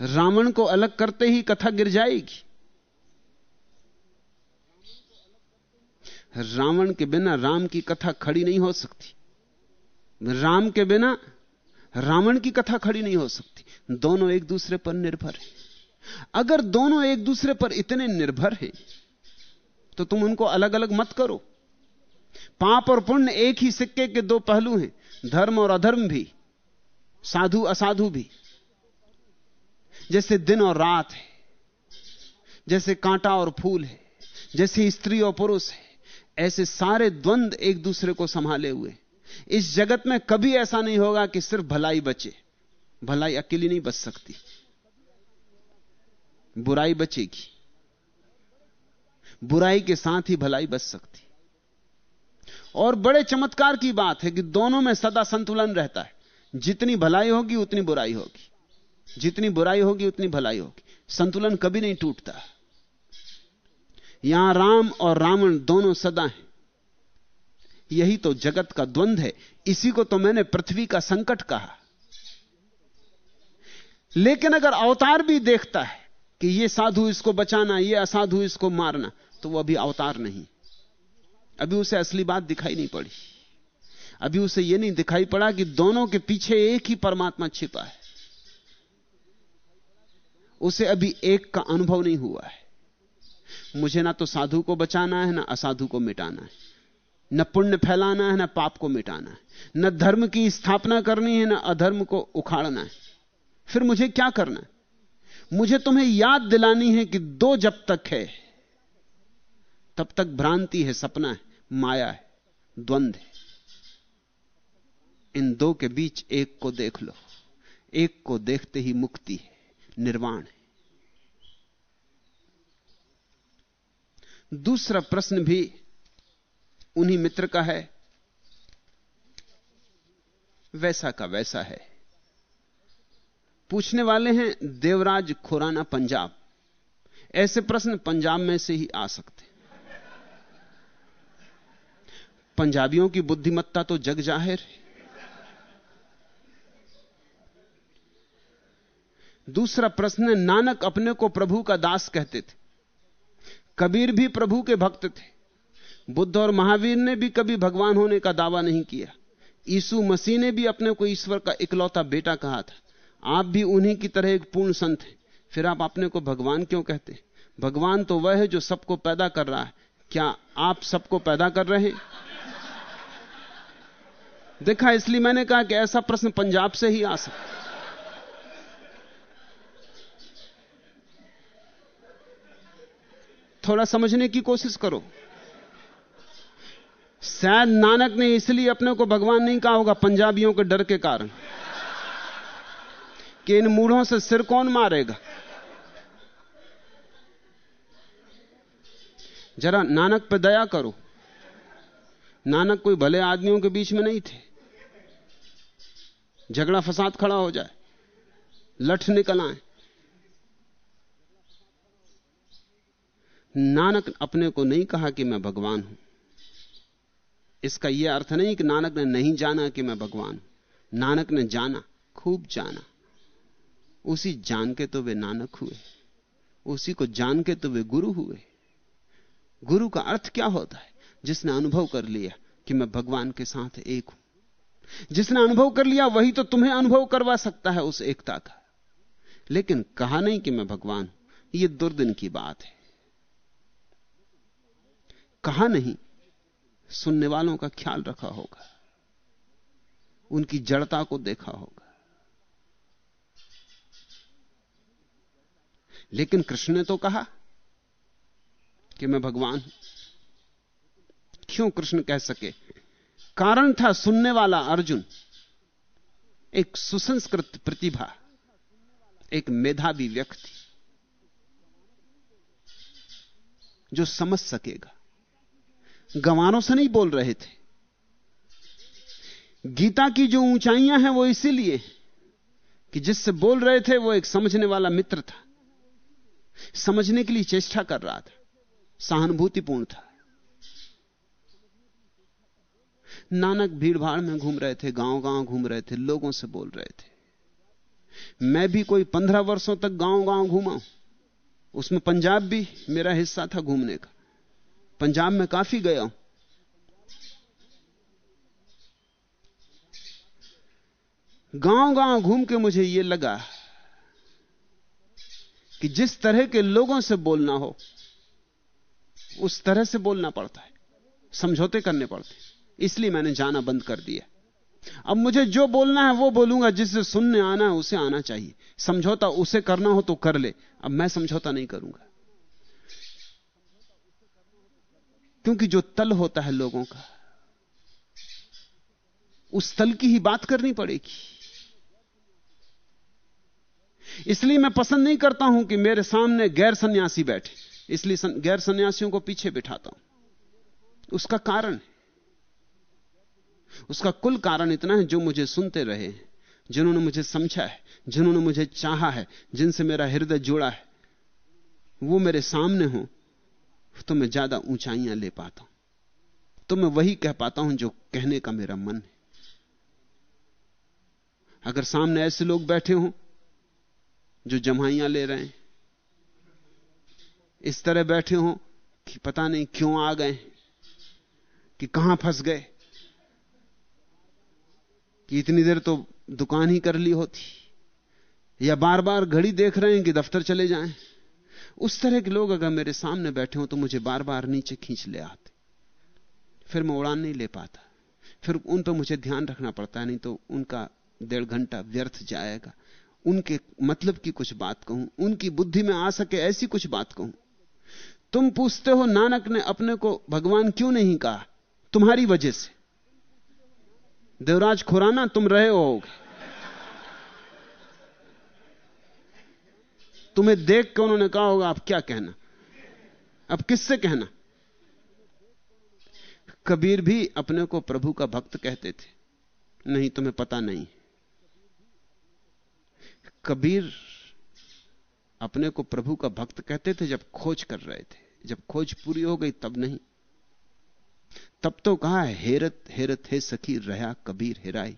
B: रावण को अलग करते ही कथा गिर जाएगी। रावण के बिना राम की कथा खड़ी नहीं हो सकती। राम के बिना रावण की कथा खड़ी नहीं हो सकती। दोनों एक दूसरे पर निर्भर हैं। अगर दोनों एक दूसरे पर इतने निर्भर हैं तो तुम उनको अलग अलग मत करो। पाप और पुण्य एक ही सिक्के के दो पहलू हैं। धर्म और अधर्म भी, साधु, असाधु भी। जैसे दिन और रात है, जैसे कांटा और फूल है, जैसे स्त्री और पुरुष है, ऐसे सारे द्वंद एक दूसरे को संभाले हुए इस जगत में कभी ऐसा नहीं होगा कि सिर्फ़ भलाई बचे। भलाई अकेली नहीं बच सकती। बुराई बचेगी। बुराई के साथ ही भलाई बच सकती। और बड़े चमत्कार की बात है कि दोनों में सदा संतुलन रहता है। जितनी भलाई होगी, उतनी बुराई होगी। जितनी बुराई होगी उतनी भलाई होगी। संतुलन कभी नहीं टूटता। यहाँ राम और रावण दोनों सदा हैं। यही तो जगत का द्वंद है। इसी को तो मैंने पृथ्वी का संकट कहा। लेकिन अगर अवतार भी देखता है कि यह साधु इसको बचाना यह असाधु इसको मारना तो वह अभी अवतार नहीं। अभी उसे असली बात दिखाई नहीं पड़ी। अभी उसे यह नहीं दिखाई पड़ा कि दोनों के पीछे एक ही परमात्मा छिपा है। उसे अभी एक का अनुभव नहीं हुआ है। मुझे ना तो साधु को बचाना है, ना असाधु को मिटाना है। न पुण्य फैलाना है, ना पाप को मिटाना है। न धर्म की स्थापना करनी है, ना अधर्म को उखाड़ना है। फिर मुझे क्या करना है? मुझे तुम्हें याद दिलानी है कि दो जब तक है, तब तक भ्रांति है, सपना है, माया है, द्वंद है। इन दो के बीच एक को देख लो, एक को देखते ही मुक्ति है। निर्वाण है। दूसरा प्रश्न भी उन्हीं मित्र का है, वैसा का वैसा है। पूछने वाले हैं, देवराज खुराना पंजाब। ऐसे प्रश्न पंजाब में से ही आ सकते पंजाबियों की बुद्धिमत्ता तो जग ज़ाहिर है। दूसरा प्रश्न है, नानक अपने को प्रभु का दास कहते थे। कबीर भी प्रभु के भक्त थे। बुद्ध और महावीर ने भी कभी भगवान होने का दावा नहीं किया। यीशु मसीह ने भी अपने को ईश्वर का इकलौता बेटा कहा था। आप भी उन्हीं की तरह एक पूर्ण संत हैं। फिर आप अपने को भगवान क्यों कहते? भगवान तो वह है जो सबको पैदा कर रहा है। क्या आप सबको पैदा कर रहे हैं? देखा, इसलिए मैंने कहा कि ऐसा प्रश्न पंजाब से ही आ सकता थोड़ा समझने की कोशिश करो। शायद नानक ने इसलिए अपने को भगवान नहीं कहा होगा, पंजाबियों के डर के कारण। कि इन मूढ़ों से सिर कौन मारेगा? जरा नानक पर दया करो। नानक कोई भले आदमियों के बीच में नहीं थे। झगड़ा फसाद खड़ा हो जाए। लठ निकल आए। नानक अपने को नहीं कहा कि मैं भगवान हूँ। इसका यह अर्थ नहीं कि नानक ने नहीं जाना कि मैं भगवान हूँ। नानक ने जाना, खूब जाना। उसी जान के तो वे नानक हुए। उसी को जान के तो वे गुरु हुए। गुरु का अर्थ क्या होता है? जिसने अनुभव कर लिया कि मैं भगवान के साथ एक हूँ। जिसने अनुभव कर लिया, वही तो तुम्हें अनुभव करवा सकता है उस एकता का। लेकिन कहा नहीं कि मैं भगवान हूँ यह दुर्दिन की बात है। कहा नहीं, सुनने वालों का ख्याल रखा होगा, उनकी जड़ता को देखा होगा। लेकिन कृष्ण ने तो कहा कि मैं भगवान क्यों कृष्ण कह सके? कारण था सुनने वाला अर्जुन, एक सुसंस्कृत प्रतिभा, एक मेधावी व्यक्ति, जो समझ सकेगा। गंवारों से नहीं बोल रहे थे। गीता की जो ऊंचाइयाँ हैं वो इसीलिए कि जिससे बोल रहे थे वो एक समझने वाला मित्र था। समझने के लिए चेष्टा कर रहा था। सहानुभूतिपूर्ण था। नानक भीड़ भाड़ में घूम रहे थे गाँव गाँव घूम रहे थे, लोगों से बोल रहे थे। मैं भी कोई पंद्रह वर्षों तक गाँव गाँव घूमा उसमें पंजाब भी मेरा हिस्सा था घूमने का। पंजाब में काफ़ी गया हूँ। गाँव गाँव घूम के मुझे यह लगा कि जिस तरह के लोगों से बोलना हो, उस तरह से बोलना पड़ता है। समझौते करने पड़ते इसलिए मैंने जाना बंद कर दिया। अब मुझे जो बोलना है वो बोलूँगा जिससे सुनने आना है उसे आना चाहिए। समझौता उसे करना हो तो कर ले। अब मैं समझौता नहीं करूँगा। क्योंकि जो तल होता है लोगों का उस तल की ही बात करनी पड़ेगी। इसलिए मैं पसंद नहीं करता हूँ कि मेरे सामने गैर सन्यासी बैठे। इसलिए सन, गैर सन्यासियों को पीछे बिठाता हूँ। उसका कारण उसका कुल कारण इतना है जो मुझे सुनते रहे जिन्होंने मुझे समझा है जिन्होंने मुझे चाहा है जिनसे मेरा हृदय जुड़ा है वो मेरे सामने हो तो मैं ज़्यादा ऊंचाइयाँ ले पाता हूँ। तो मैं वही कह पाता हूँ जो कहने का मेरा मन है। अगर सामने ऐसे लोग बैठे हों जो जमाइयाँ ले रहे हैं, इस तरह बैठे हों कि पता नहीं क्यों आ गए कि कहाँ फंस गए, कि इतनी देर तो दुकान ही कर ली होती, या बार बार घड़ी देख रहे हैं कि दफ्तर चले जाएँ। उस तरह के लोग अगर मेरे सामने बैठे हो तो मुझे बार बार नीचे खींच ले आते। फिर मैं उड़ान नहीं ले पाता। फिर उन पर मुझे ध्यान रखना पड़ता है नहीं तो उनका डेढ़ घंटा व्यर्थ जाएगा। उनके मतलब की कुछ बात कहूँ, उनकी बुद्धि में आ सके ऐसी कुछ बात कहूँ। तुम पूछते हो, नानक ने अपने को भगवान क्यों नहीं कहा? तुम्हारी वजह से। देवराज खुराना, तुम रहे हो तुम्हें देख के उन्होंने कहा होगा, आप क्या कहना? अब किससे कहना? कबीर भी अपने को प्रभु का भक्त कहते थे। नहीं, तुम्हें पता नहीं। कबीर अपने को प्रभु का भक्त कहते थे जब खोज कर रहे थे। जब खोज पूरी हो गई, तब नहीं। तब तो कहा, हेरत हेरत, हे सखी, रहा कबीर, हेराई।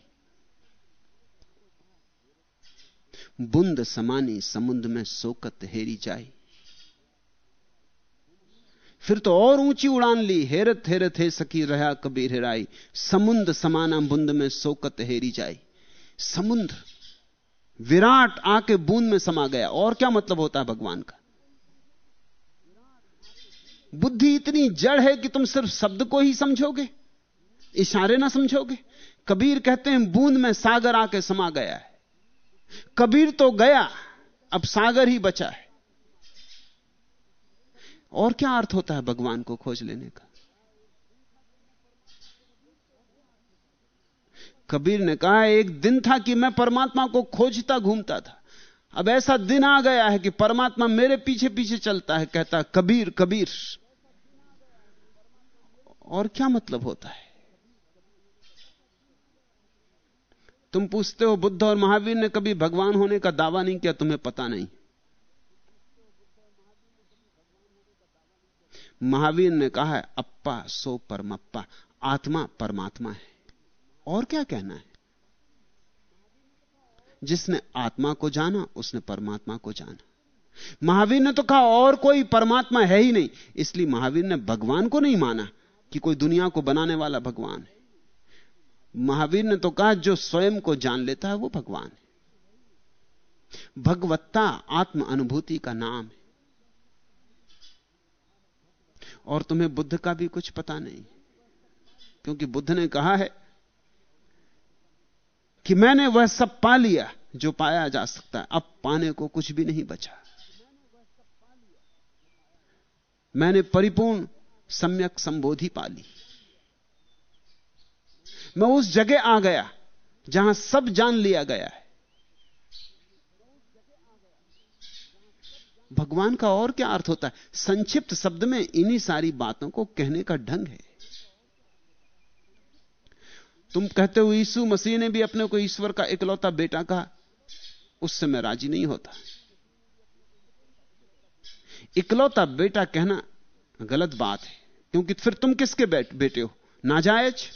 B: बुंद समानी समुद्र में सोकत हेरी जाई। फिर तो और ऊँची उड़ान ली, हेरत हेरत हे सकी रहा कबीर हेराई समुद्र समाना बुंद में सोकत हेरी जाई। समुद्र विराट आके बूंद में समा गया। और क्या मतलब होता है भगवान का? बुद्धि इतनी जड़ है कि तुम सिर्फ़ शब्द को ही समझोगे, इशारे ना समझोगे। कबीर कहते हैं, बूंद में सागर आके समा गया है। कबीर तो गया, अब सागर ही बचा है। और क्या अर्थ होता है भगवान को खोज लेने का? कबीर ने कहा, एक दिन था कि मैं परमात्मा को खोजता घूमता था। अब ऐसा दिन आ गया है कि परमात्मा मेरे पीछे पीछे चलता है, कहता कबीर कबीर। और क्या मतलब होता है? तुम पूछते हो, बुद्ध और महावीर ने कभी भगवान होने का दावा नहीं किया, तुम्हें पता नहीं। महावीर ने कहा है, अप्पा, सो परमप्पा, आत्मा परमात्मा है। और क्या कहना है? जिसने आत्मा को जाना, उसने परमात्मा को जाना। महावीर ने तो कहा, और कोई परमात्मा है ही नहीं। इसलिए महावीर ने भगवान को नहीं माना कि कोई दुनिया को बनाने वाला भगवान है। महावीर ने तो कहा, जो स्वयं को जान लेता है, वो भगवान है। भगवत्ता आत्म अनुभूति का नाम है। और तुम्हें बुद्ध का भी कुछ पता नहीं। क्योंकि बुद्ध ने कहा है कि मैंने वह सब पा लिया जो पाया जा सकता है। अब पाने को कुछ भी नहीं बचा। मैंने परिपूर्ण सम्यक संबोधि पा ली। मैं उस जगह आ गया जहाँ सब जान लिया गया है। भगवान का और क्या अर्थ होता है? संक्षिप्त शब्द में इन्हीं सारी बातों को कहने का ढंग है। तुम कहते हो, यीशु मसीह ने भी अपने को ईश्वर का इकलौता बेटा कहा। उससे मैं राज़ी नहीं होता। इकलौता बेटा कहना गलत बात है, क्योंकि फिर तुम किसके बेटे हो? नाजायज?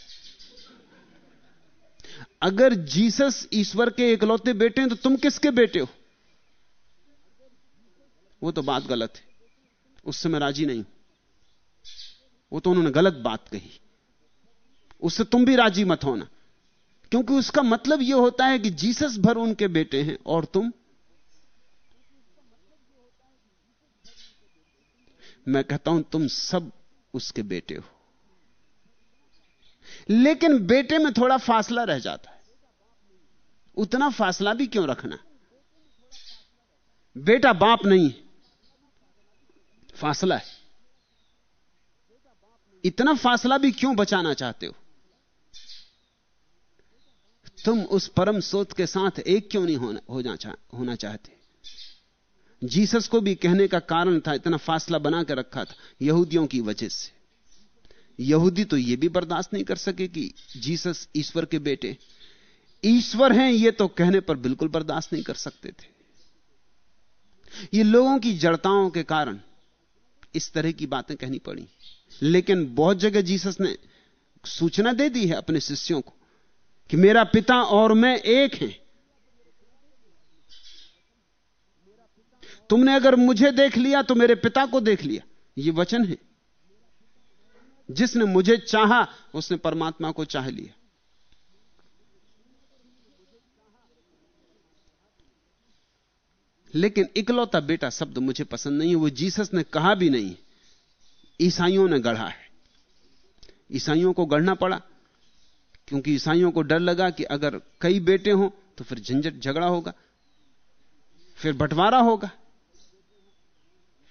B: अगर जीसस ईश्वर के इकलौते बेटे हैं तो तुम किसके बेटे हो? वो तो बात गलत है। उससे मैं राज़ी नहीं वो तो उन्होंने गलत बात कही। उससे तुम भी राज़ी मत होना। क्योंकि उसका मतलब यह होता है कि जीसस भर उनके बेटे हैं और तुम? मैं कहता हूँ, तुम सब उसके बेटे हो। लेकिन बेटे में थोड़ा फासला रह जाता है। उतना फासला भी क्यों रखना? बेटा बाप नहीं है। फासला है। इतना फासला भी क्यों बचाना चाहते हो? तुम उस परम सोत के साथ एक क्यों नहीं होना हो जा, होना चाहते? जीसस को भी कहने का कारण था इतना फासला बना के रखा था यहूदियों की वजह से। यहूदी तो यह भी बर्दाश्त नहीं कर सके कि जीसस ईश्वर के बेटे ईश्वर हैं यह तो कहने पर बिल्कुल बर्दाश्त नहीं कर सकते थे। ये लोगों की जड़ताओं के कारण इस तरह की बातें कहनी पड़ी। लेकिन बहुत जगह जीसस ने सूचना दे दी है अपने शिष्यों को कि मेरा पिता और मैं एक हैं। तुमने अगर मुझे देख लिया तो मेरे पिता को देख लिया। यह वचन है। जिसने मुझे चाहा, उसने परमात्मा को चाह लिया। लेकिन इकलौता बेटा शब्द मुझे पसंद नहीं है वो जीसस ने कहा भी नहीं, ईसाइयों ने गढ़ा है। ईसाइयों को गढ़ना पड़ा, क्योंकि ईसाइयों को डर लगा कि अगर कई बेटे हों तो फिर झंझट झगड़ा होगा, फिर बंटवारा होगा,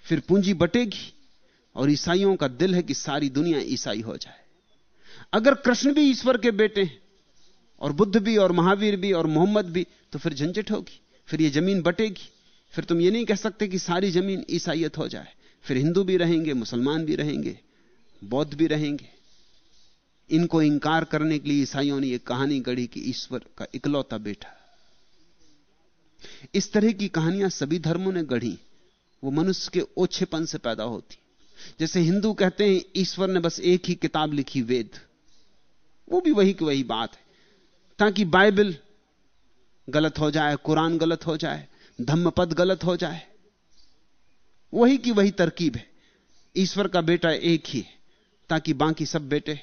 B: फिर पूंजी बटेगी। और ईसाइयों का दिल है कि सारी दुनिया ईसाई हो जाए। अगर कृष्ण भी ईश्वर के बेटे हैं, और बुद्ध भी, और महावीर भी, और मोहम्मद भी तो फिर झंझट होगी, फिर यह ज़मीन बटेगी, फिर तुम ये नहीं कह सकते कि सारी ज़मीन ईसाइयत हो जाए। फिर हिंदू भी रहेंगे, मुसलमान भी रहेंगे, बौद्ध भी रहेंगे। इनको इंकार करने के लिए ईसाइयों ने यह कहानी गढ़ी कि ईश्वर का इकलौता बेटा। इस तरह की कहानियाँ सभी धर्मों ने गढ़ी, वो मनुष्य के ओछेपन से पैदा होती। जैसे हिंदू कहते हैं, ईश्वर ने बस एक ही किताब लिखी, वेद। वो भी वही की वही बात है। ताकि बाइबल गलत हो जाए, कुरान गलत हो जाए, धम्मपद गलत हो जाए, वही की वही तरकीब है। ईश्वर का बेटा एक ही है, ताकि बाकी सब बेटे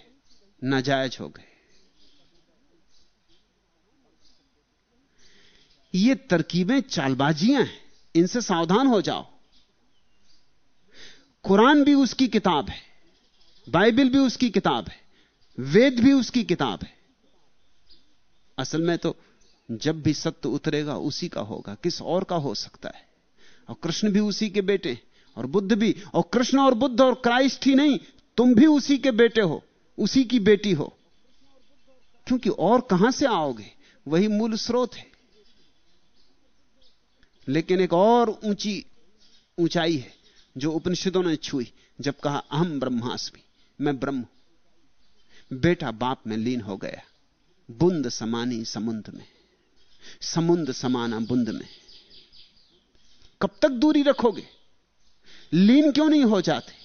B: नाजायज हो गए। ये तरकीबें चालबाजियाँ हैं। इनसे सावधान हो जाओ। कुरान भी उसकी किताब है, बाइबल भी उसकी किताब है, वेद भी उसकी किताब है। असल में तो जब भी सत्य उतरेगा, उसी का होगा, किस और का हो सकता है? और कृष्ण भी उसी के बेटे और बुद्ध भी, और कृष्ण और बुद्ध और क्राइस्ट ही नहीं, तुम भी उसी के बेटे हो, उसी की बेटी हो। क्योंकि और कहाँ से आओगे? वही मूल स्रोत है। लेकिन एक और ऊँची, ऊंचाई है। जो उपनिषदों ने छुई, जब कहा अहम ब्रह्मास्मि, मैं ब्रह्म बेटा बाप में लीन हो गया। बुंद समानी समुद्र में। समुद्र समाना बुंद में। कब तक दूरी रखोगे? लीन क्यों नहीं हो जाते?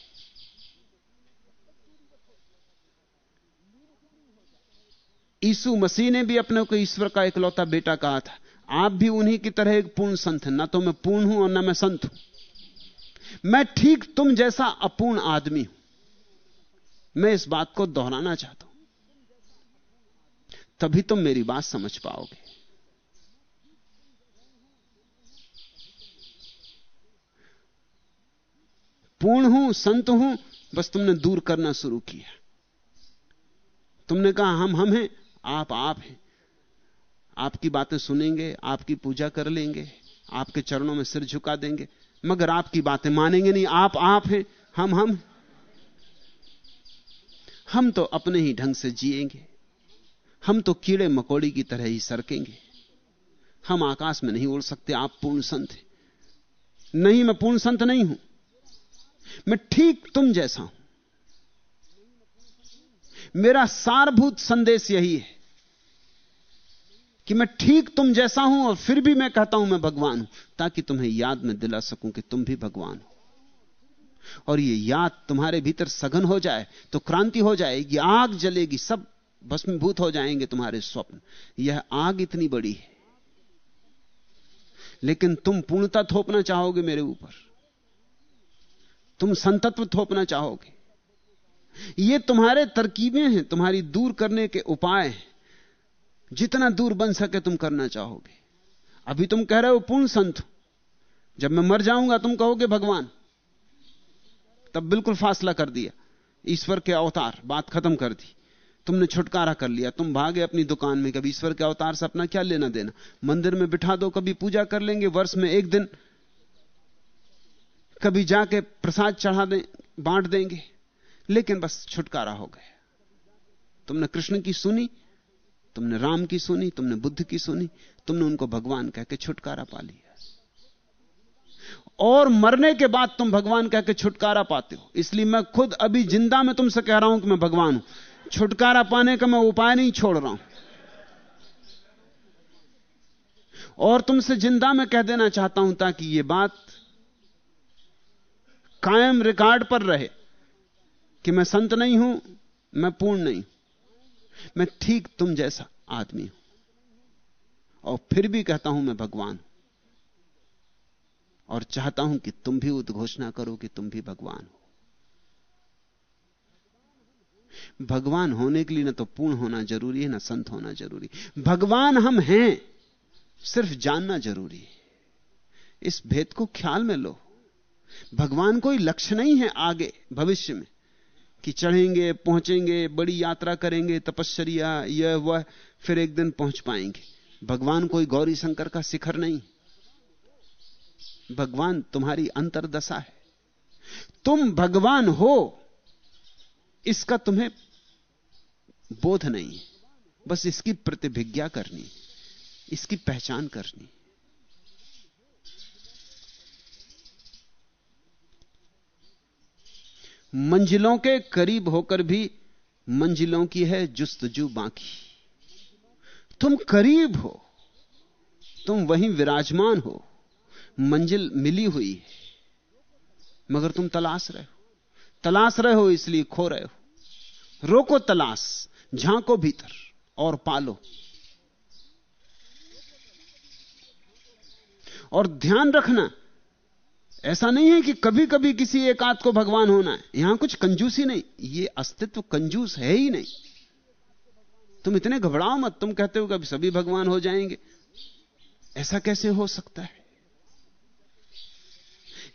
B: यीशु मसीह ने भी अपने को ईश्वर का इकलौता बेटा कहा था। आप भी उन्हीं की तरह एक पूर्ण संत हैं। ना तो मैं पूर्ण हूँ और ना मैं संत हूँ। मैं ठीक तुम जैसा अपूर्ण आदमी हूँ। मैं इस बात को दोहराना चाहता हूँ। तभी तुम मेरी बात समझ पाओगे। पूर्ण हूँ, संत हूँ, बस तुमने दूर करना शुरू किया। तुमने कहा, हम हम हैं, आप आप हैं। आपकी बातें सुनेंगे, आपकी पूजा कर लेंगे, आपके चरणों में सिर झुका देंगे। मगर आपकी बातें मानेंगे नहीं। आप आप हैं, हम हम। हम तो अपने ही ढंग से जिएँगे। हम तो कीड़े मकोड़ी की तरह ही सरकेंगे। हम आकाश में नहीं उड़ सकते, आप पूर्ण संत हैं। नहीं, मैं पूर्ण संत नहीं हूँ। मैं ठीक तुम जैसा हूँ। मेरा सारभूत संदेश यही है। कि मैं ठीक तुम जैसा हूँ और फिर भी मैं कहता हूँ मैं भगवान हूँ, ताकि तुम्हें याद में दिला सकूँ कि तुम भी भगवान हो। और ये याद तुम्हारे भीतर सघन हो जाए तो क्रांति हो जाएगी, आग जलेगी, सब भस्मीभूत हो जाएँगे तुम्हारे स्वप्न। यह आग इतनी बड़ी है। लेकिन तुम पूर्णता थोपना चाहोगे मेरे ऊपर। तुम संतत्व थोपना चाहोगे। ये तुम्हारे तरकीबें हैं, तुम्हारी दूर करने के उपाय हैं। जितना दूर बन सके तुम करना चाहोगे। अभी तुम कह रहे हो, पूर्ण संत जब मैं मर जाऊँगा, तुम कहोगे, भगवान, तब बिल्कुल फासला कर दिया। ईश्वर के अवतार, बात खत्म कर दी। तुमने छुटकारा कर लिया। तुम भागे अपनी दुकान में, कभी ईश्वर के अवतार से अपना क्या लेना देना? मंदिर में बिठा दो, कभी पूजा कर लेंगे, वर्ष में एक दिन। कभी जाके प्रसाद चढ़ा दें, बांट देंगे। लेकिन बस छुटकारा हो गया। तुमने कृष्ण की सुनी तुमने राम की सुनी, तुमने बुद्ध की सुनी, तुमने उनको भगवान कह के छुटकारा पा लिया। और मरने के बाद तुम भगवान कह के छुटकारा पाते हो। इसलिए मैं खुद अभी ज़िंदा में तुमसे कह रहा हूँ कि मैं भगवान हूँ। छुटकारा पाने का मैं उपाय नहीं छोड़ रहा हूँ। और तुमसे ज़िंदा में कह देना चाहता हूँ ताकि यह बात कायम रिकॉर्ड पर रहे कि मैं संत नहीं हूँ, मैं पूर्ण नहीं मैं ठीक तुम जैसा आदमी हूँ। और फिर भी कहता हूँ मैं भगवान और चाहता हूँ कि तुम भी उद्घोषणा करो कि तुम भी भगवान हो। भगवान होने के लिए ना तो पूर्ण होना ज़रूरी है, ना संत होना ज़रूरी। भगवान हम हैं, सिर्फ़ जानना ज़रूरी है। इस भेद को ख्याल में लो। भगवान कोई लक्ष्य नहीं है आगे, भविष्य में। कि चढ़ेंगे, पहुँचेंगे, बड़ी यात्रा करेंगे तपश्चर्या यह, वह, फिर एक दिन पहुँच पाएँगे। भगवान कोई गौरी शंकर का शिखर नहीं। भगवान तुम्हारी अंतरदशा है। तुम भगवान हो, इसका तुम्हें बोध नहीं। बस इसकी प्रतिभिज्ञा करनी, इसकी पहचान करनी। मंजिलों के करीब होकर भी मंजिलों की है जुस्तजू बाकी। तुम करीब हो, तुम वहीं विराजमान हो, मंजिल मिली हुई है, मगर तुम तलाश रहे हो। तलाश रहे हो इसलिए खो रहे हो। रोको तलाश, झांको भीतर और पालो। और ध्यान रखना ऐसा नहीं है कि कभी कभी किसी एक आध को भगवान होना है। यहाँ कुछ कंजूसी नहीं। ये अस्तित्व कंजूस है ही नहीं। तुम इतने घबराओ मत। तुम कहते हो कि सभी भगवान हो जाएँगे। ऐसा कैसे हो सकता है?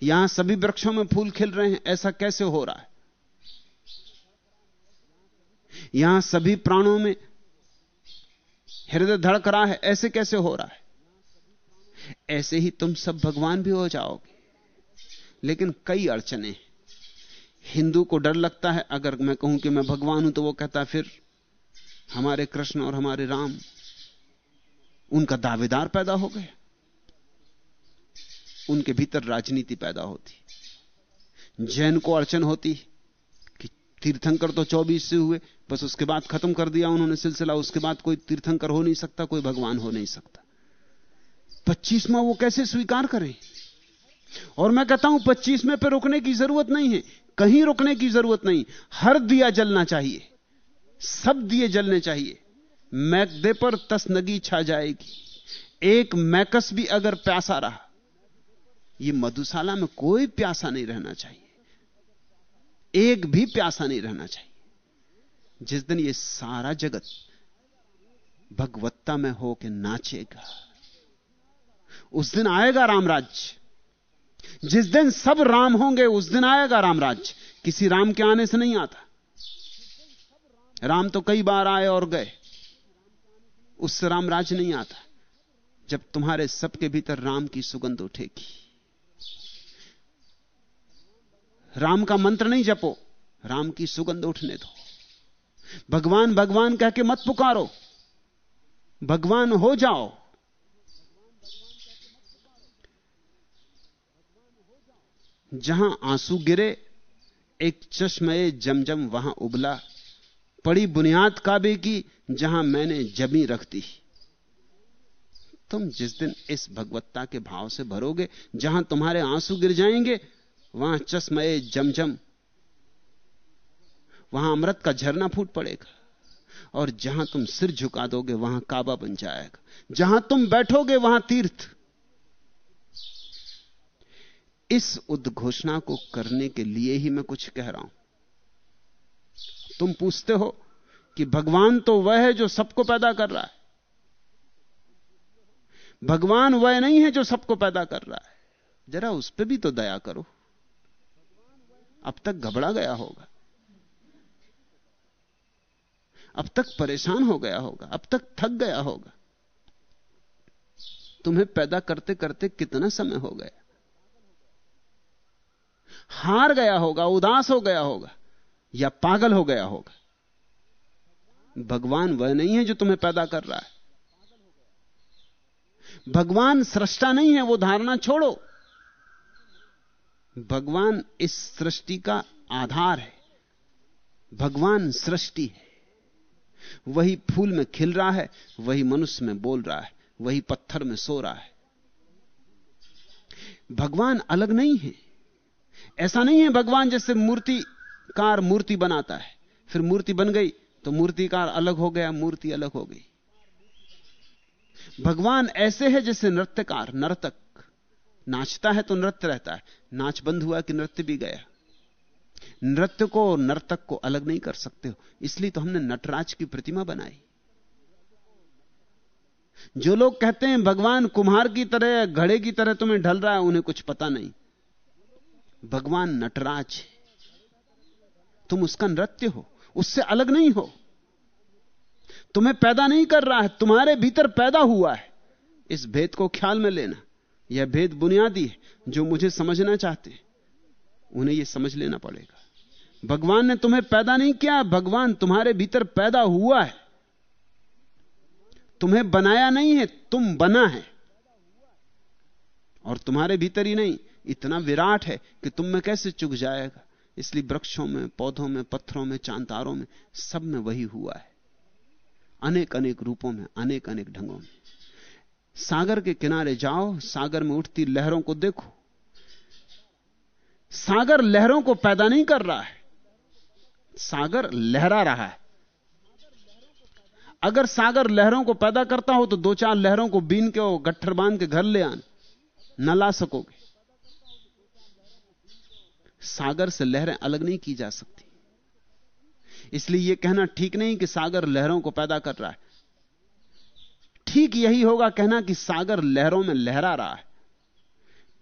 B: यहाँ सभी वृक्षों में फूल खिल रहे हैं। ऐसा कैसे हो रहा है? यहाँ सभी प्राणों में हृदय धड़क रहा है। ऐसे कैसे हो रहा है? ऐसे ही तुम सब भगवान भी हो जाओगे। लेकिन कई अड़चने हिंदू को डर लगता है, अगर मैं कहूँ कि मैं भगवान हूँ तो वो कहता फिर हमारे कृष्ण और हमारे राम, उनका दावेदार पैदा हो गए। उनके भीतर राजनीति पैदा होती। जैन को अड़चन होती कि तीर्थंकर तो 24 से हुए, बस उसके बाद खत्म कर दिया उन्होंने सिलसिला, उसके बाद कोई तीर्थंकर हो नहीं सकता, कोई भगवान हो नहीं सकता। पच्चीसवा वो कैसे स्वीकार करें? और मैं कहता हूँ पच्चीसवें पे रुकने की ज़रूरत नहीं है। कहीं रुकने की ज़रूरत नहीं। हर दिया जलना चाहिए। सब दिए जलने चाहिए। मैकदे पर तसनगी छा जाएगी। एक मैकस भी अगर प्यासा रहा यह मधुशाला में कोई प्यासा नहीं रहना चाहिए। एक भी प्यासा नहीं रहना चाहिए। जिस दिन यह सारा जगत भगवत्ता में हो के नाचेगा, उस दिन आएगा रामराज्य। जिस दिन सब राम होंगे, उस दिन आएगा रामराज्य। किसी राम के आने से नहीं आता। राम तो कई बार आए और गए। उससे रामराज नहीं आता। जब तुम्हारे सबके भीतर राम की सुगंध उठेगी। राम का मंत्र नहीं जपो, राम की सुगंध उठने दो। भगवान भगवान कह के मत पुकारो। भगवान हो जाओ। जहाँ आँसू गिरे, एक चश्मे जमजम वहाँ उबला। पड़ी बुनियाद काबे की, जहाँ मैंने जमी रख दी। तुम जिस दिन इस भगवत्ता के भाव से भरोगे, जहाँ तुम्हारे आँसू गिर जाएँगे, वहाँ चश्मे जमजम, वहाँ अमृत का झरना फूट पड़ेगा। और जहाँ तुम सिर झुका दोगे, वहाँ काबा बन जाएगा। जहाँ तुम बैठोगे, वहाँ तीर्थ। इस उद्घोषणा को करने के लिए ही मैं कुछ कह रहा हूँ। तुम पूछते हो कि भगवान तो वह है जो सबको पैदा कर रहा है। भगवान वह नहीं है जो सबको पैदा कर रहा है। जरा उस पर भी तो दया करो। अब तक घबरा गया होगा। अब तक परेशान हो गया होगा। अब तक थक गया होगा। तुम्हें पैदा करते करते कितना समय हो गया? हार गया होगा, उदास हो गया होगा, या पागल हो गया होगा। भगवान वह नहीं है जो तुम्हें पैदा कर रहा है। भगवान सृष्टा नहीं है, वो धारणा छोड़ो। भगवान इस सृष्टि का आधार है। भगवान सृष्टि है। वही फूल में खिल रहा है, वही मनुष्य में बोल रहा है, वही पत्थर में सो रहा है। भगवान अलग नहीं है। ऐसा नहीं है भगवान जैसे मूर्तिकार मूर्ति बनाता है। फिर मूर्ति बन गई तो मूर्तिकार अलग हो गया, मूर्ति अलग हो गई। भगवान ऐसे है जैसे नृत्यकार नर्तक। नाचता है तो नृत्य रहता है। नाच बंद हुआ कि नृत्य भी गया। नृत्य को और नर्तक को अलग नहीं कर सकते हो। इसलिए तो हमने नटराज की प्रतिमा बनाई। जो लोग कहते हैं, भगवान कुम्हार की तरह घड़े की तरह तुम्हें ढल रहा है, उन्हें कुछ पता नहीं। भगवान नटराज है। तुम उसका नृत्य हो, उससे अलग नहीं हो। तुम्हें पैदा नहीं कर रहा है, तुम्हारे भीतर पैदा हुआ है। इस भेद को ख्याल में लेना, यह भेद बुनियादी है, जो मुझे समझना चाहते हैं। उन्हें यह समझ लेना पड़ेगा। भगवान ने तुम्हें पैदा नहीं किया, भगवान तुम्हारे भीतर पैदा हुआ है। तुम्हें बनाया नहीं है, तुम बना है। और तुम्हारे भीतर ही नहीं इतना विराट है कि तुम में कैसे चुग जाएगा? इसलिए वृक्षों में, पौधों में, पत्थरों में, चांतारों में, सब में वही हुआ है। अनेक अनेक रूपों में अनेक अनेक ढंगों में। सागर के किनारे जाओ, सागर में उठती लहरों को देखो। सागर लहरों को पैदा नहीं कर रहा है। सागर लहरा रहा है। अगर सागर लहरों को पैदा करता हो तो दो चार लहरों को बीन के और गट्ठर बाँध के घर ले आने। न ला सकोगे। सागर से लहरें अलग नहीं की जा सकती। इसलिए यह कहना ठीक नहीं कि सागर लहरों को पैदा कर रहा है। ठीक यही होगा कहना कि सागर लहरों में लहरा रहा है।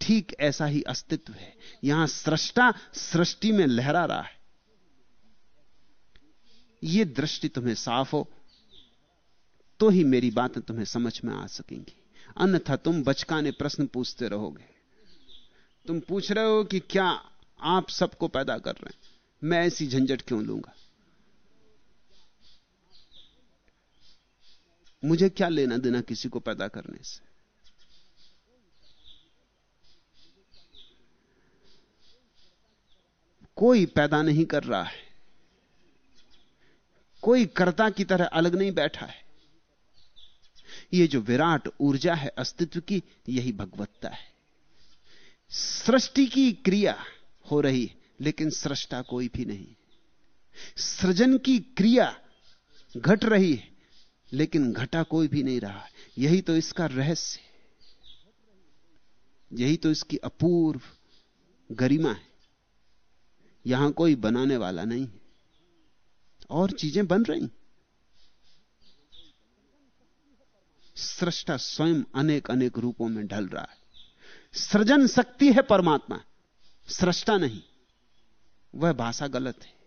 B: ठीक ऐसा ही अस्तित्व है। यहाँ सृष्टा सृष्टि में लहरा रहा है। यह दृष्टि तुम्हें साफ़ हो तो ही मेरी बातें तुम्हें समझ में आ सकेंगी। अन्यथा तुम बचकाने प्रश्न पूछते रहोगे। तुम पूछ रहे हो कि क्या आप सबको पैदा कर रहे हैं। मैं ऐसी झंझट क्यों लूँगा? मुझे क्या लेना देना किसी को पैदा करने से? कोई पैदा नहीं कर रहा है। कोई कर्ता की तरह अलग नहीं बैठा है। यह जो विराट ऊर्जा है, अस्तित्व की, यही भगवत्ता है। सृष्टि की क्रिया हो रही है लेकिन सृष्टा कोई भी नहीं। सृजन की क्रिया घट रही है लेकिन घटा कोई भी नहीं रहा। यही तो इसका रहस्य यही तो इसकी अपूर्व गरिमा है। यहाँ कोई बनाने वाला नहीं और चीज़ें बन रही। सृष्टा स्वयं अनेक अनेक रूपों में ढल रहा है। सृजन शक्ति है परमात्मा। सृष्टा नहीं। वह भाषा गलत है।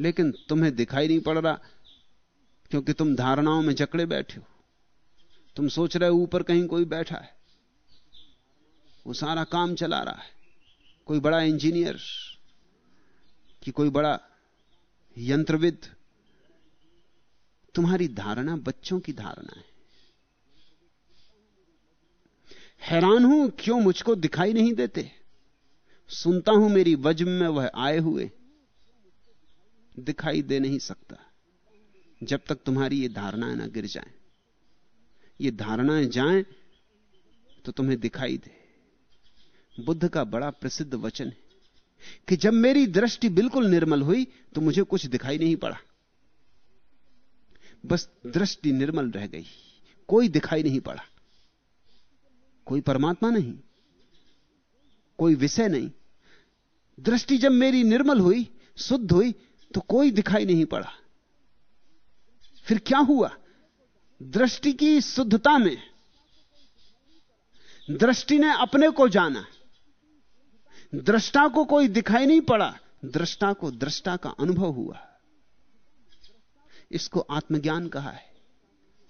B: लेकिन तुम्हें दिखाई नहीं पड़ रहा, क्योंकि तुम धारणाओं में जकड़े बैठे हो। तुम सोच रहे हो ऊपर कहीं कोई बैठा है। वो सारा काम चला रहा है। कोई बड़ा इंजीनियर, कि कोई बड़ा यंत्रविद तुम्हारी धारणा बच्चों की धारणा है। हैरान हूँ, क्यों मुझको दिखाई नहीं देते? सुनता हूँ मेरी वज्म में वह आए हुए। दिखाई दे नहीं सकता, जब तक तुम्हारी ये धारणाएँ ना गिर जाएँ। ये धारणाएँ जाएँ तो तुम्हें दिखाई दे। बुद्ध का बड़ा प्रसिद्ध वचन है कि जब मेरी दृष्टि बिल्कुल निर्मल हुई तो मुझे कुछ दिखाई नहीं पड़ा। बस दृष्टि निर्मल रह गई। कोई दिखाई नहीं पड़ा। कोई परमात्मा नहीं। कोई विषय नहीं। दृष्टि जब मेरी निर्मल हुई, शुद्ध हुई तो कोई दिखाई नहीं पड़ा। फिर क्या हुआ? दृष्टि की शुद्धता में दृष्टि ने अपने को जाना। दृष्टा को कोई दिखाई नहीं पड़ा। दृष्टा को दृष्टा का अनुभव हुआ। इसको आत्मज्ञान कहा है,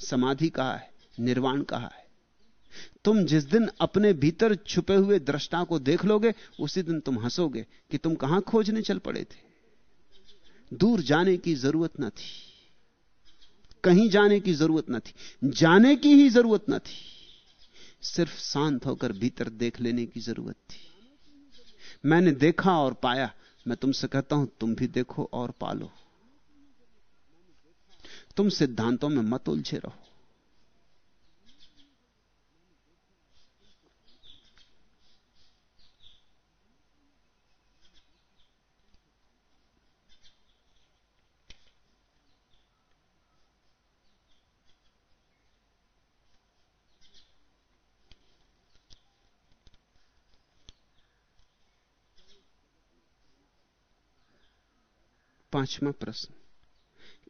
B: समाधि कहा है, निर्वाण कहा है। तुम जिस दिन अपने भीतर छुपे हुए दृष्टा को देख लोगे, उसी दिन तुम हंसोगे कि तुम कहाँ खोजने चल पड़े थे। दूर जाने की ज़रूरत न थी। कहीं जाने की ज़रूरत न थी। जाने की ही ज़रूरत न थी। सिर्फ़ शांत होकर भीतर देख लेने की ज़रूरत थी। मैंने देखा और पाया। मैं तुमसे कहता हूँ, तुम भी देखो और पालो। तुम सिद्धांतों में मत उलझे रहो। पांचवा प्रश्न।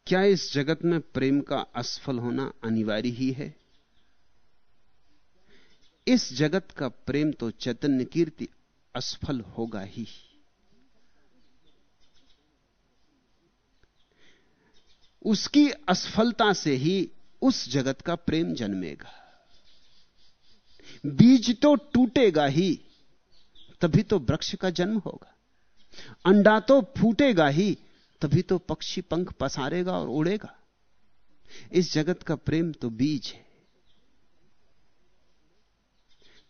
B: क्या इस जगत में प्रेम का असफल होना अनिवार्य ही है? इस जगत का प्रेम तो चैतन्य कीर्ति असफल होगा ही। उसकी असफलता से ही उस जगत का प्रेम जन्मेगा। बीज तो टूटेगा ही, तभी तो वृक्ष का जन्म होगा। अंडा तो फूटेगा ही तभी तो पक्षी पंख पसारेगा और उड़ेगा। इस जगत का प्रेम तो बीज है।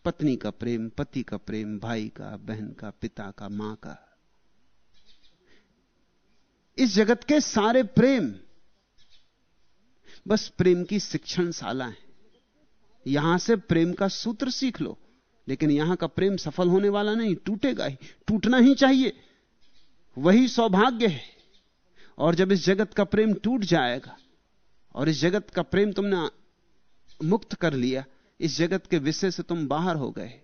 B: पत्नी का प्रेम, पति का प्रेम, भाई का, बहन का, पिता का, माँ का। इस जगत के सारे प्रेम बस प्रेम की शिक्षणशाला है। यहाँ से प्रेम का सूत्र सीख लो, लेकिन यहाँ का प्रेम सफल होने वाला नहीं, टूटेगा ही, टूटना ही चाहिए। वही सौभाग्य है। और जब इस जगत का प्रेम टूट जाएगा, और इस जगत का प्रेम तुमने मुक्त कर लिया, इस जगत के विषय से तुम बाहर हो गए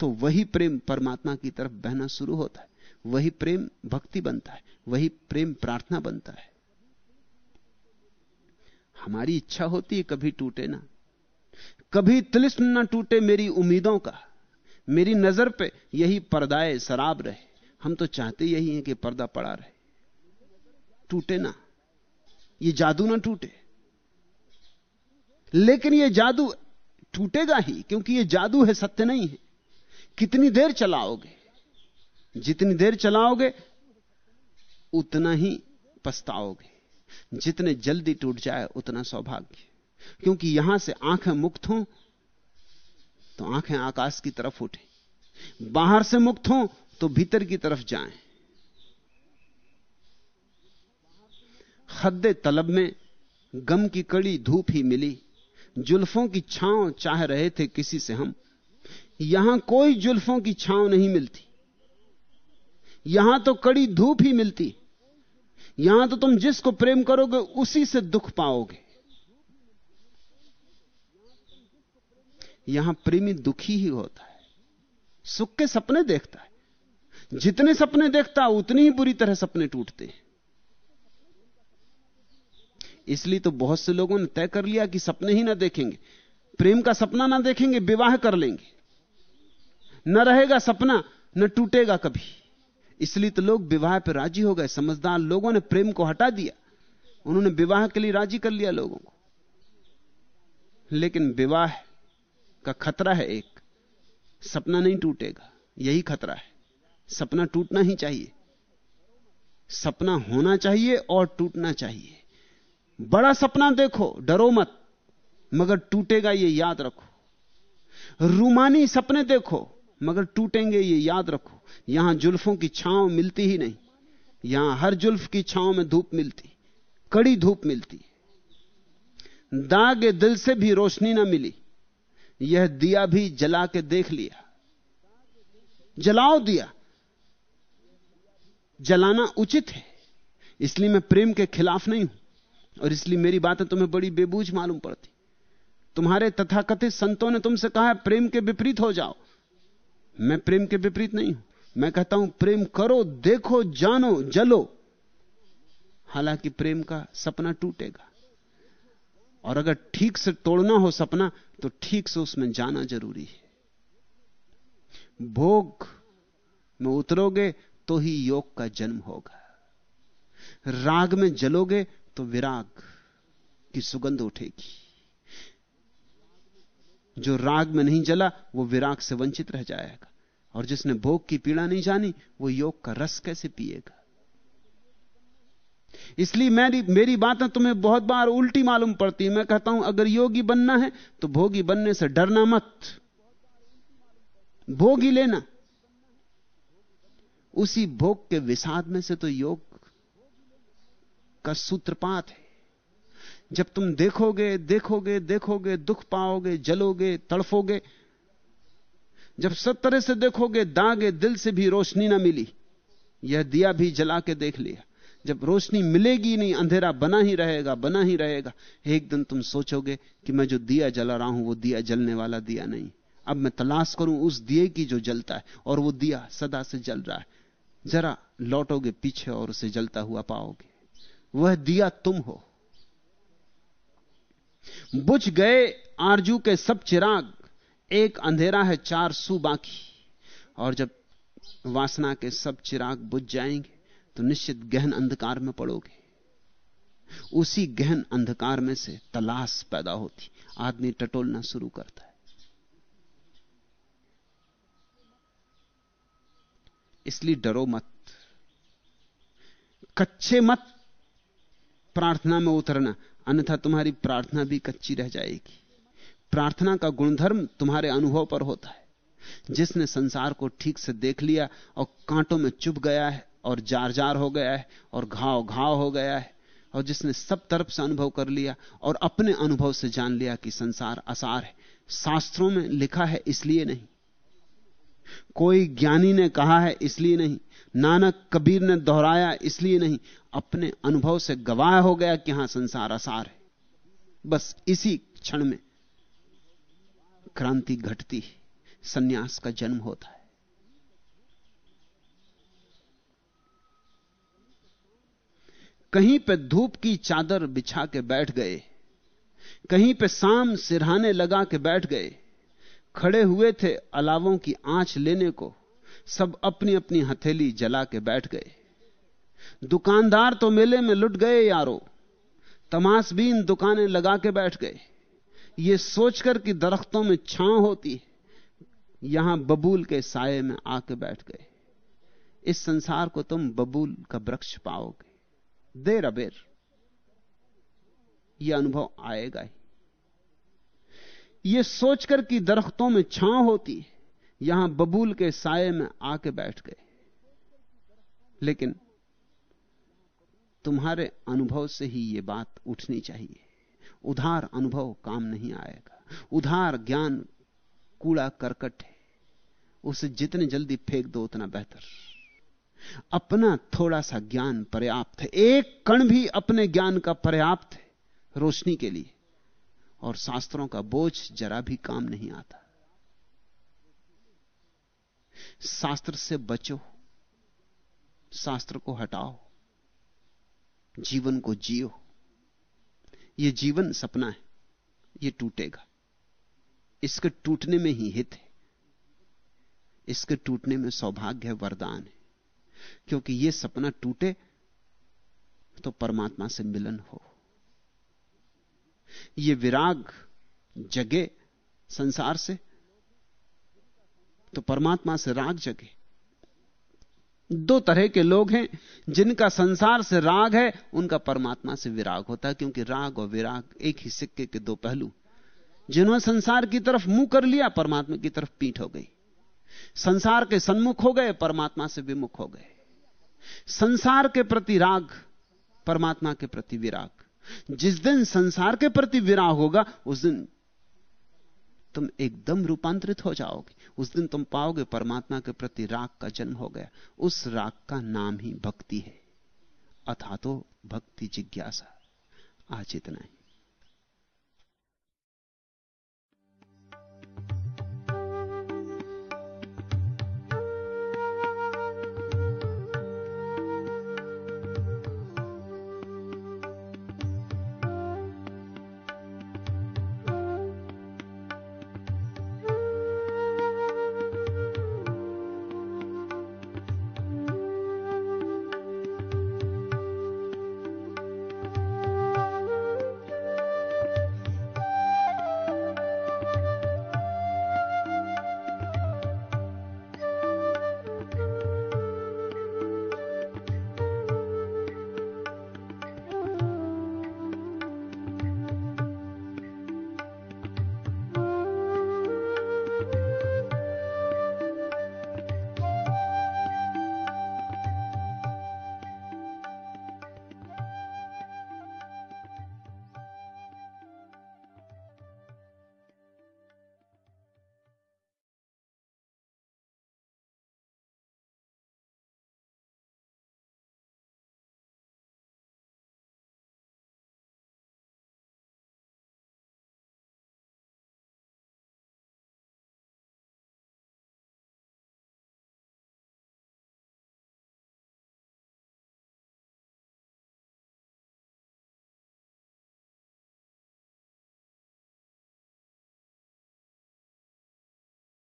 B: तो वही प्रेम परमात्मा की तरफ़ बहना शुरू होता है। वही प्रेम भक्ति बनता है। वही प्रेम प्रार्थना बनता है। हमारी इच्छा होती है कभी टूटे ना। कभी तिलिस्म ना टूटे मेरी उम्मीदों का। मेरी नज़र पे यही पर्दाए शराब रहे। हम तो चाहते यही हैं कि पर्दा पड़ा रहे। टूटे ना। ये जादू ना टूटे। लेकिन ये जादू टूटेगा ही, क्योंकि ये जादू है, सत्य नहीं है। कितनी देर चलाओगे? जितनी देर चलाओगे, उतना ही पछताओगे। जितने जल्दी टूट जाए, उतना सौभाग्य। क्योंकि यहाँ से आँखें मुक्त हों तो आँखें आकाश की तरफ़ उठे। बाहर से मुक्त हों तो भीतर की तरफ़ जाएँ। हद तलब में गम की कड़ी धूप ही मिली। जुल्फों की छांव चाह रहे थे किसी से हम। यहाँ कोई जुल्फों की छांव नहीं मिलती। यहाँ तो कड़ी धूप ही मिलती। यहाँ तो तुम जिसको प्रेम करोगे उसी से दुख पाओगे। यहाँ प्रेमी दुखी ही होता है। सुख के सपने देखता है। जितने सपने देखता है उतनी ही बुरी तरह सपने टूटते हैं। इसलिए तो बहुत से लोगों ने तय कर लिया कि सपने ही ना देखेंगे। प्रेम का सपना ना देखेंगे, विवाह कर लेंगे। न रहेगा सपना, न टूटेगा कभी। इसलिए तो लोग विवाह पर राज़ी हो गए। समझदार लोगों ने प्रेम को हटा दिया। उन्होंने विवाह के लिए राज़ी कर लिया लोगों को। लेकिन विवाह का खतरा है एक। सपना नहीं टूटेगा, यही खतरा है। सपना टूटना ही चाहिए। सपना होना चाहिए और टूटना चाहिए। बड़ा सपना देखो, डरो मत, मगर टूटेगा ये याद रखो। रूमानी सपने देखो, मगर टूटेंगे ये याद रखो। यहाँ जुल्फों की छांव मिलती ही नहीं, यहाँ हर जुल्फ की छांव में धूप मिलती, कड़ी धूप मिलती। दाग दिल से भी रोशनी ना मिली, यह दिया भी जला के देख लिया। जलाओ दिया, जलाना उचित है, इसलिए मैं प्रेम के खिलाफ नहीं हूँ। और इसलिए मेरी बातें तुम्हें बड़ी बेबूझ मालूम पड़ती। तुम्हारे तथाकथित संतों ने तुमसे कहा है, प्रेम के विपरीत हो जाओ। मैं प्रेम के विपरीत नहीं हूँ। मैं कहता हूँ, प्रेम करो, देखो, जानो, जलो। हालाँकि प्रेम का सपना टूटेगा। और अगर ठीक से तोड़ना हो सपना तो ठीक से उसमें जाना ज़रूरी है। भोग में उतरोगे तो ही योग का जन्म होगा। राग में जलोगे तो विराग की सुगंध उठेगी। जो राग में नहीं जला, वो विराग से वंचित रह जाएगा। और जिसने भोग की पीड़ा नहीं जानी, वो योग का रस कैसे पिएगा? इसलिए मेरी मेरी बातें तुम्हें बहुत बार उल्टी मालूम पड़ती है। मैं कहता हूँ, अगर योगी बनना है तो भोगी बनने से डरना मत। भोग लेना। उसी भोग के विषाद में से तो योग का सूत्रपात है। जब तुम देखोगे देखोगे देखोगे, दुख पाओगे, जलोगे, तड़फोगे, जब सब तरह से देखोगे, दागे दिल से भी रोशनी ना मिली। यह दिया भी जला के देख लिया। जब रोशनी मिलेगी नहीं, अंधेरा बना ही रहेगा, बना ही रहेगा। एक दिन तुम सोचोगे कि मैं जो दिया जला रहा हूँ, वो दिया जलने वाला दिया नहीं। अब मैं तलाश करूँ उस दिए की जो जलता है, और वो दिया सदा से जल रहा है। जरा लौटोगे पीछे और उसे जलता हुआ पाओगे। वह दिया तुम हो। बुझ गए आरज़ू के सब चिराग, एक अंधेरा है चार सू बाकी। और जब वासना के सब चिराग बुझ जाएँगे तो निश्चित गहन अंधकार में पड़ोगे। उसी गहन अंधकार में से तलाश पैदा होती। आदमी टटोलना शुरू करता है। इसलिए डरो मत। कच्चे मत प्रार्थना में उतरना, अन्यथा तुम्हारी प्रार्थना भी कच्ची रह जाएगी। प्रार्थना का गुणधर्म तुम्हारे अनुभव पर होता है। जिसने संसार को ठीक से देख लिया और कांटों में चुभ गया है और जार जार हो गया है और घाव घाव हो गया है, और जिसने सब तरफ़ से अनुभव कर लिया और अपने अनुभव से जान लिया कि संसार असार है, शास्त्रों में लिखा है इसलिए नहीं। कोई ज्ञानी ने कहा है इसलिए नहीं। नानक कबीर ने दोहराया इसलिए नहीं। अपने अनुभव से गवाह हो गया कि हाँ, संसार आसार है। बस इसी क्षण में क्रांति घटती सन्यास का जन्म होता है। कहीं पे धूप की चादर बिछा के बैठ गए, कहीं पे शाम सिरहाने लगा के बैठ गए, खड़े हुए थे अलावों की आँच लेने को, सब अपनी अपनी हथेली जला के बैठ गए। दुकानदार तो मेले में लुट गए यारो। तमाशबीन दुकानें लगा के बैठ गए। ये सोचकर कि दरख्तों में छांव होती है यहाँ बबूल के साय में आके बैठ गए। इस संसार को तुम बबूल का वृक्ष पाओगे। देर अबेर यह अनुभव आएगा ही। यह सोचकर कि दरख्तों में छांव होती है यहाँ बबूल के साय में आके बैठ गए। लेकिन तुम्हारे अनुभव से ही यह बात उठनी चाहिए। उधार अनुभव काम नहीं आएगा। उधार ज्ञान कूड़ा करकट है। उसे जितने जल्दी फेंक दो, उतना बेहतर। अपना थोड़ा सा ज्ञान पर्याप्त है। एक कण भी अपने ज्ञान का पर्याप्त है रोशनी के लिए। और शास्त्रों का बोझ जरा भी काम नहीं आता। शास्त्र से बचो। शास्त्र को हटाओ। जीवन को जियो। यह जीवन सपना है। यह टूटेगा। इसके टूटने में ही हित है। इसके टूटने में सौभाग्य है, वरदान है। क्योंकि यह सपना टूटे तो परमात्मा से मिलन हो। यह विराग जगे संसार से तो परमात्मा से राग जगे। दो तरह के लोग हैं, जिनका संसार से राग है, उनका परमात्मा से विराग होता है, क्योंकि राग और विराग एक ही सिक्के के दो पहलू। जिन्होंने संसार की तरफ़ मुँह कर लिया, परमात्मा की तरफ़ पीठ हो गई। संसार के सन्मुख हो गए, परमात्मा से विमुख हो गए। संसार के प्रति राग, परमात्मा के प्रति विराग। जिस दिन संसार के प्रति विराग होगा, उस दिन तुम एकदम रूपांतरित हो जाओगे। उस दिन तुम पाओगे परमात्मा के प्रति राग का जन्म हो गया। उस राग का नाम ही भक्ति है। अथा तो भक्ति जिज्ञासा। आज इतना ही।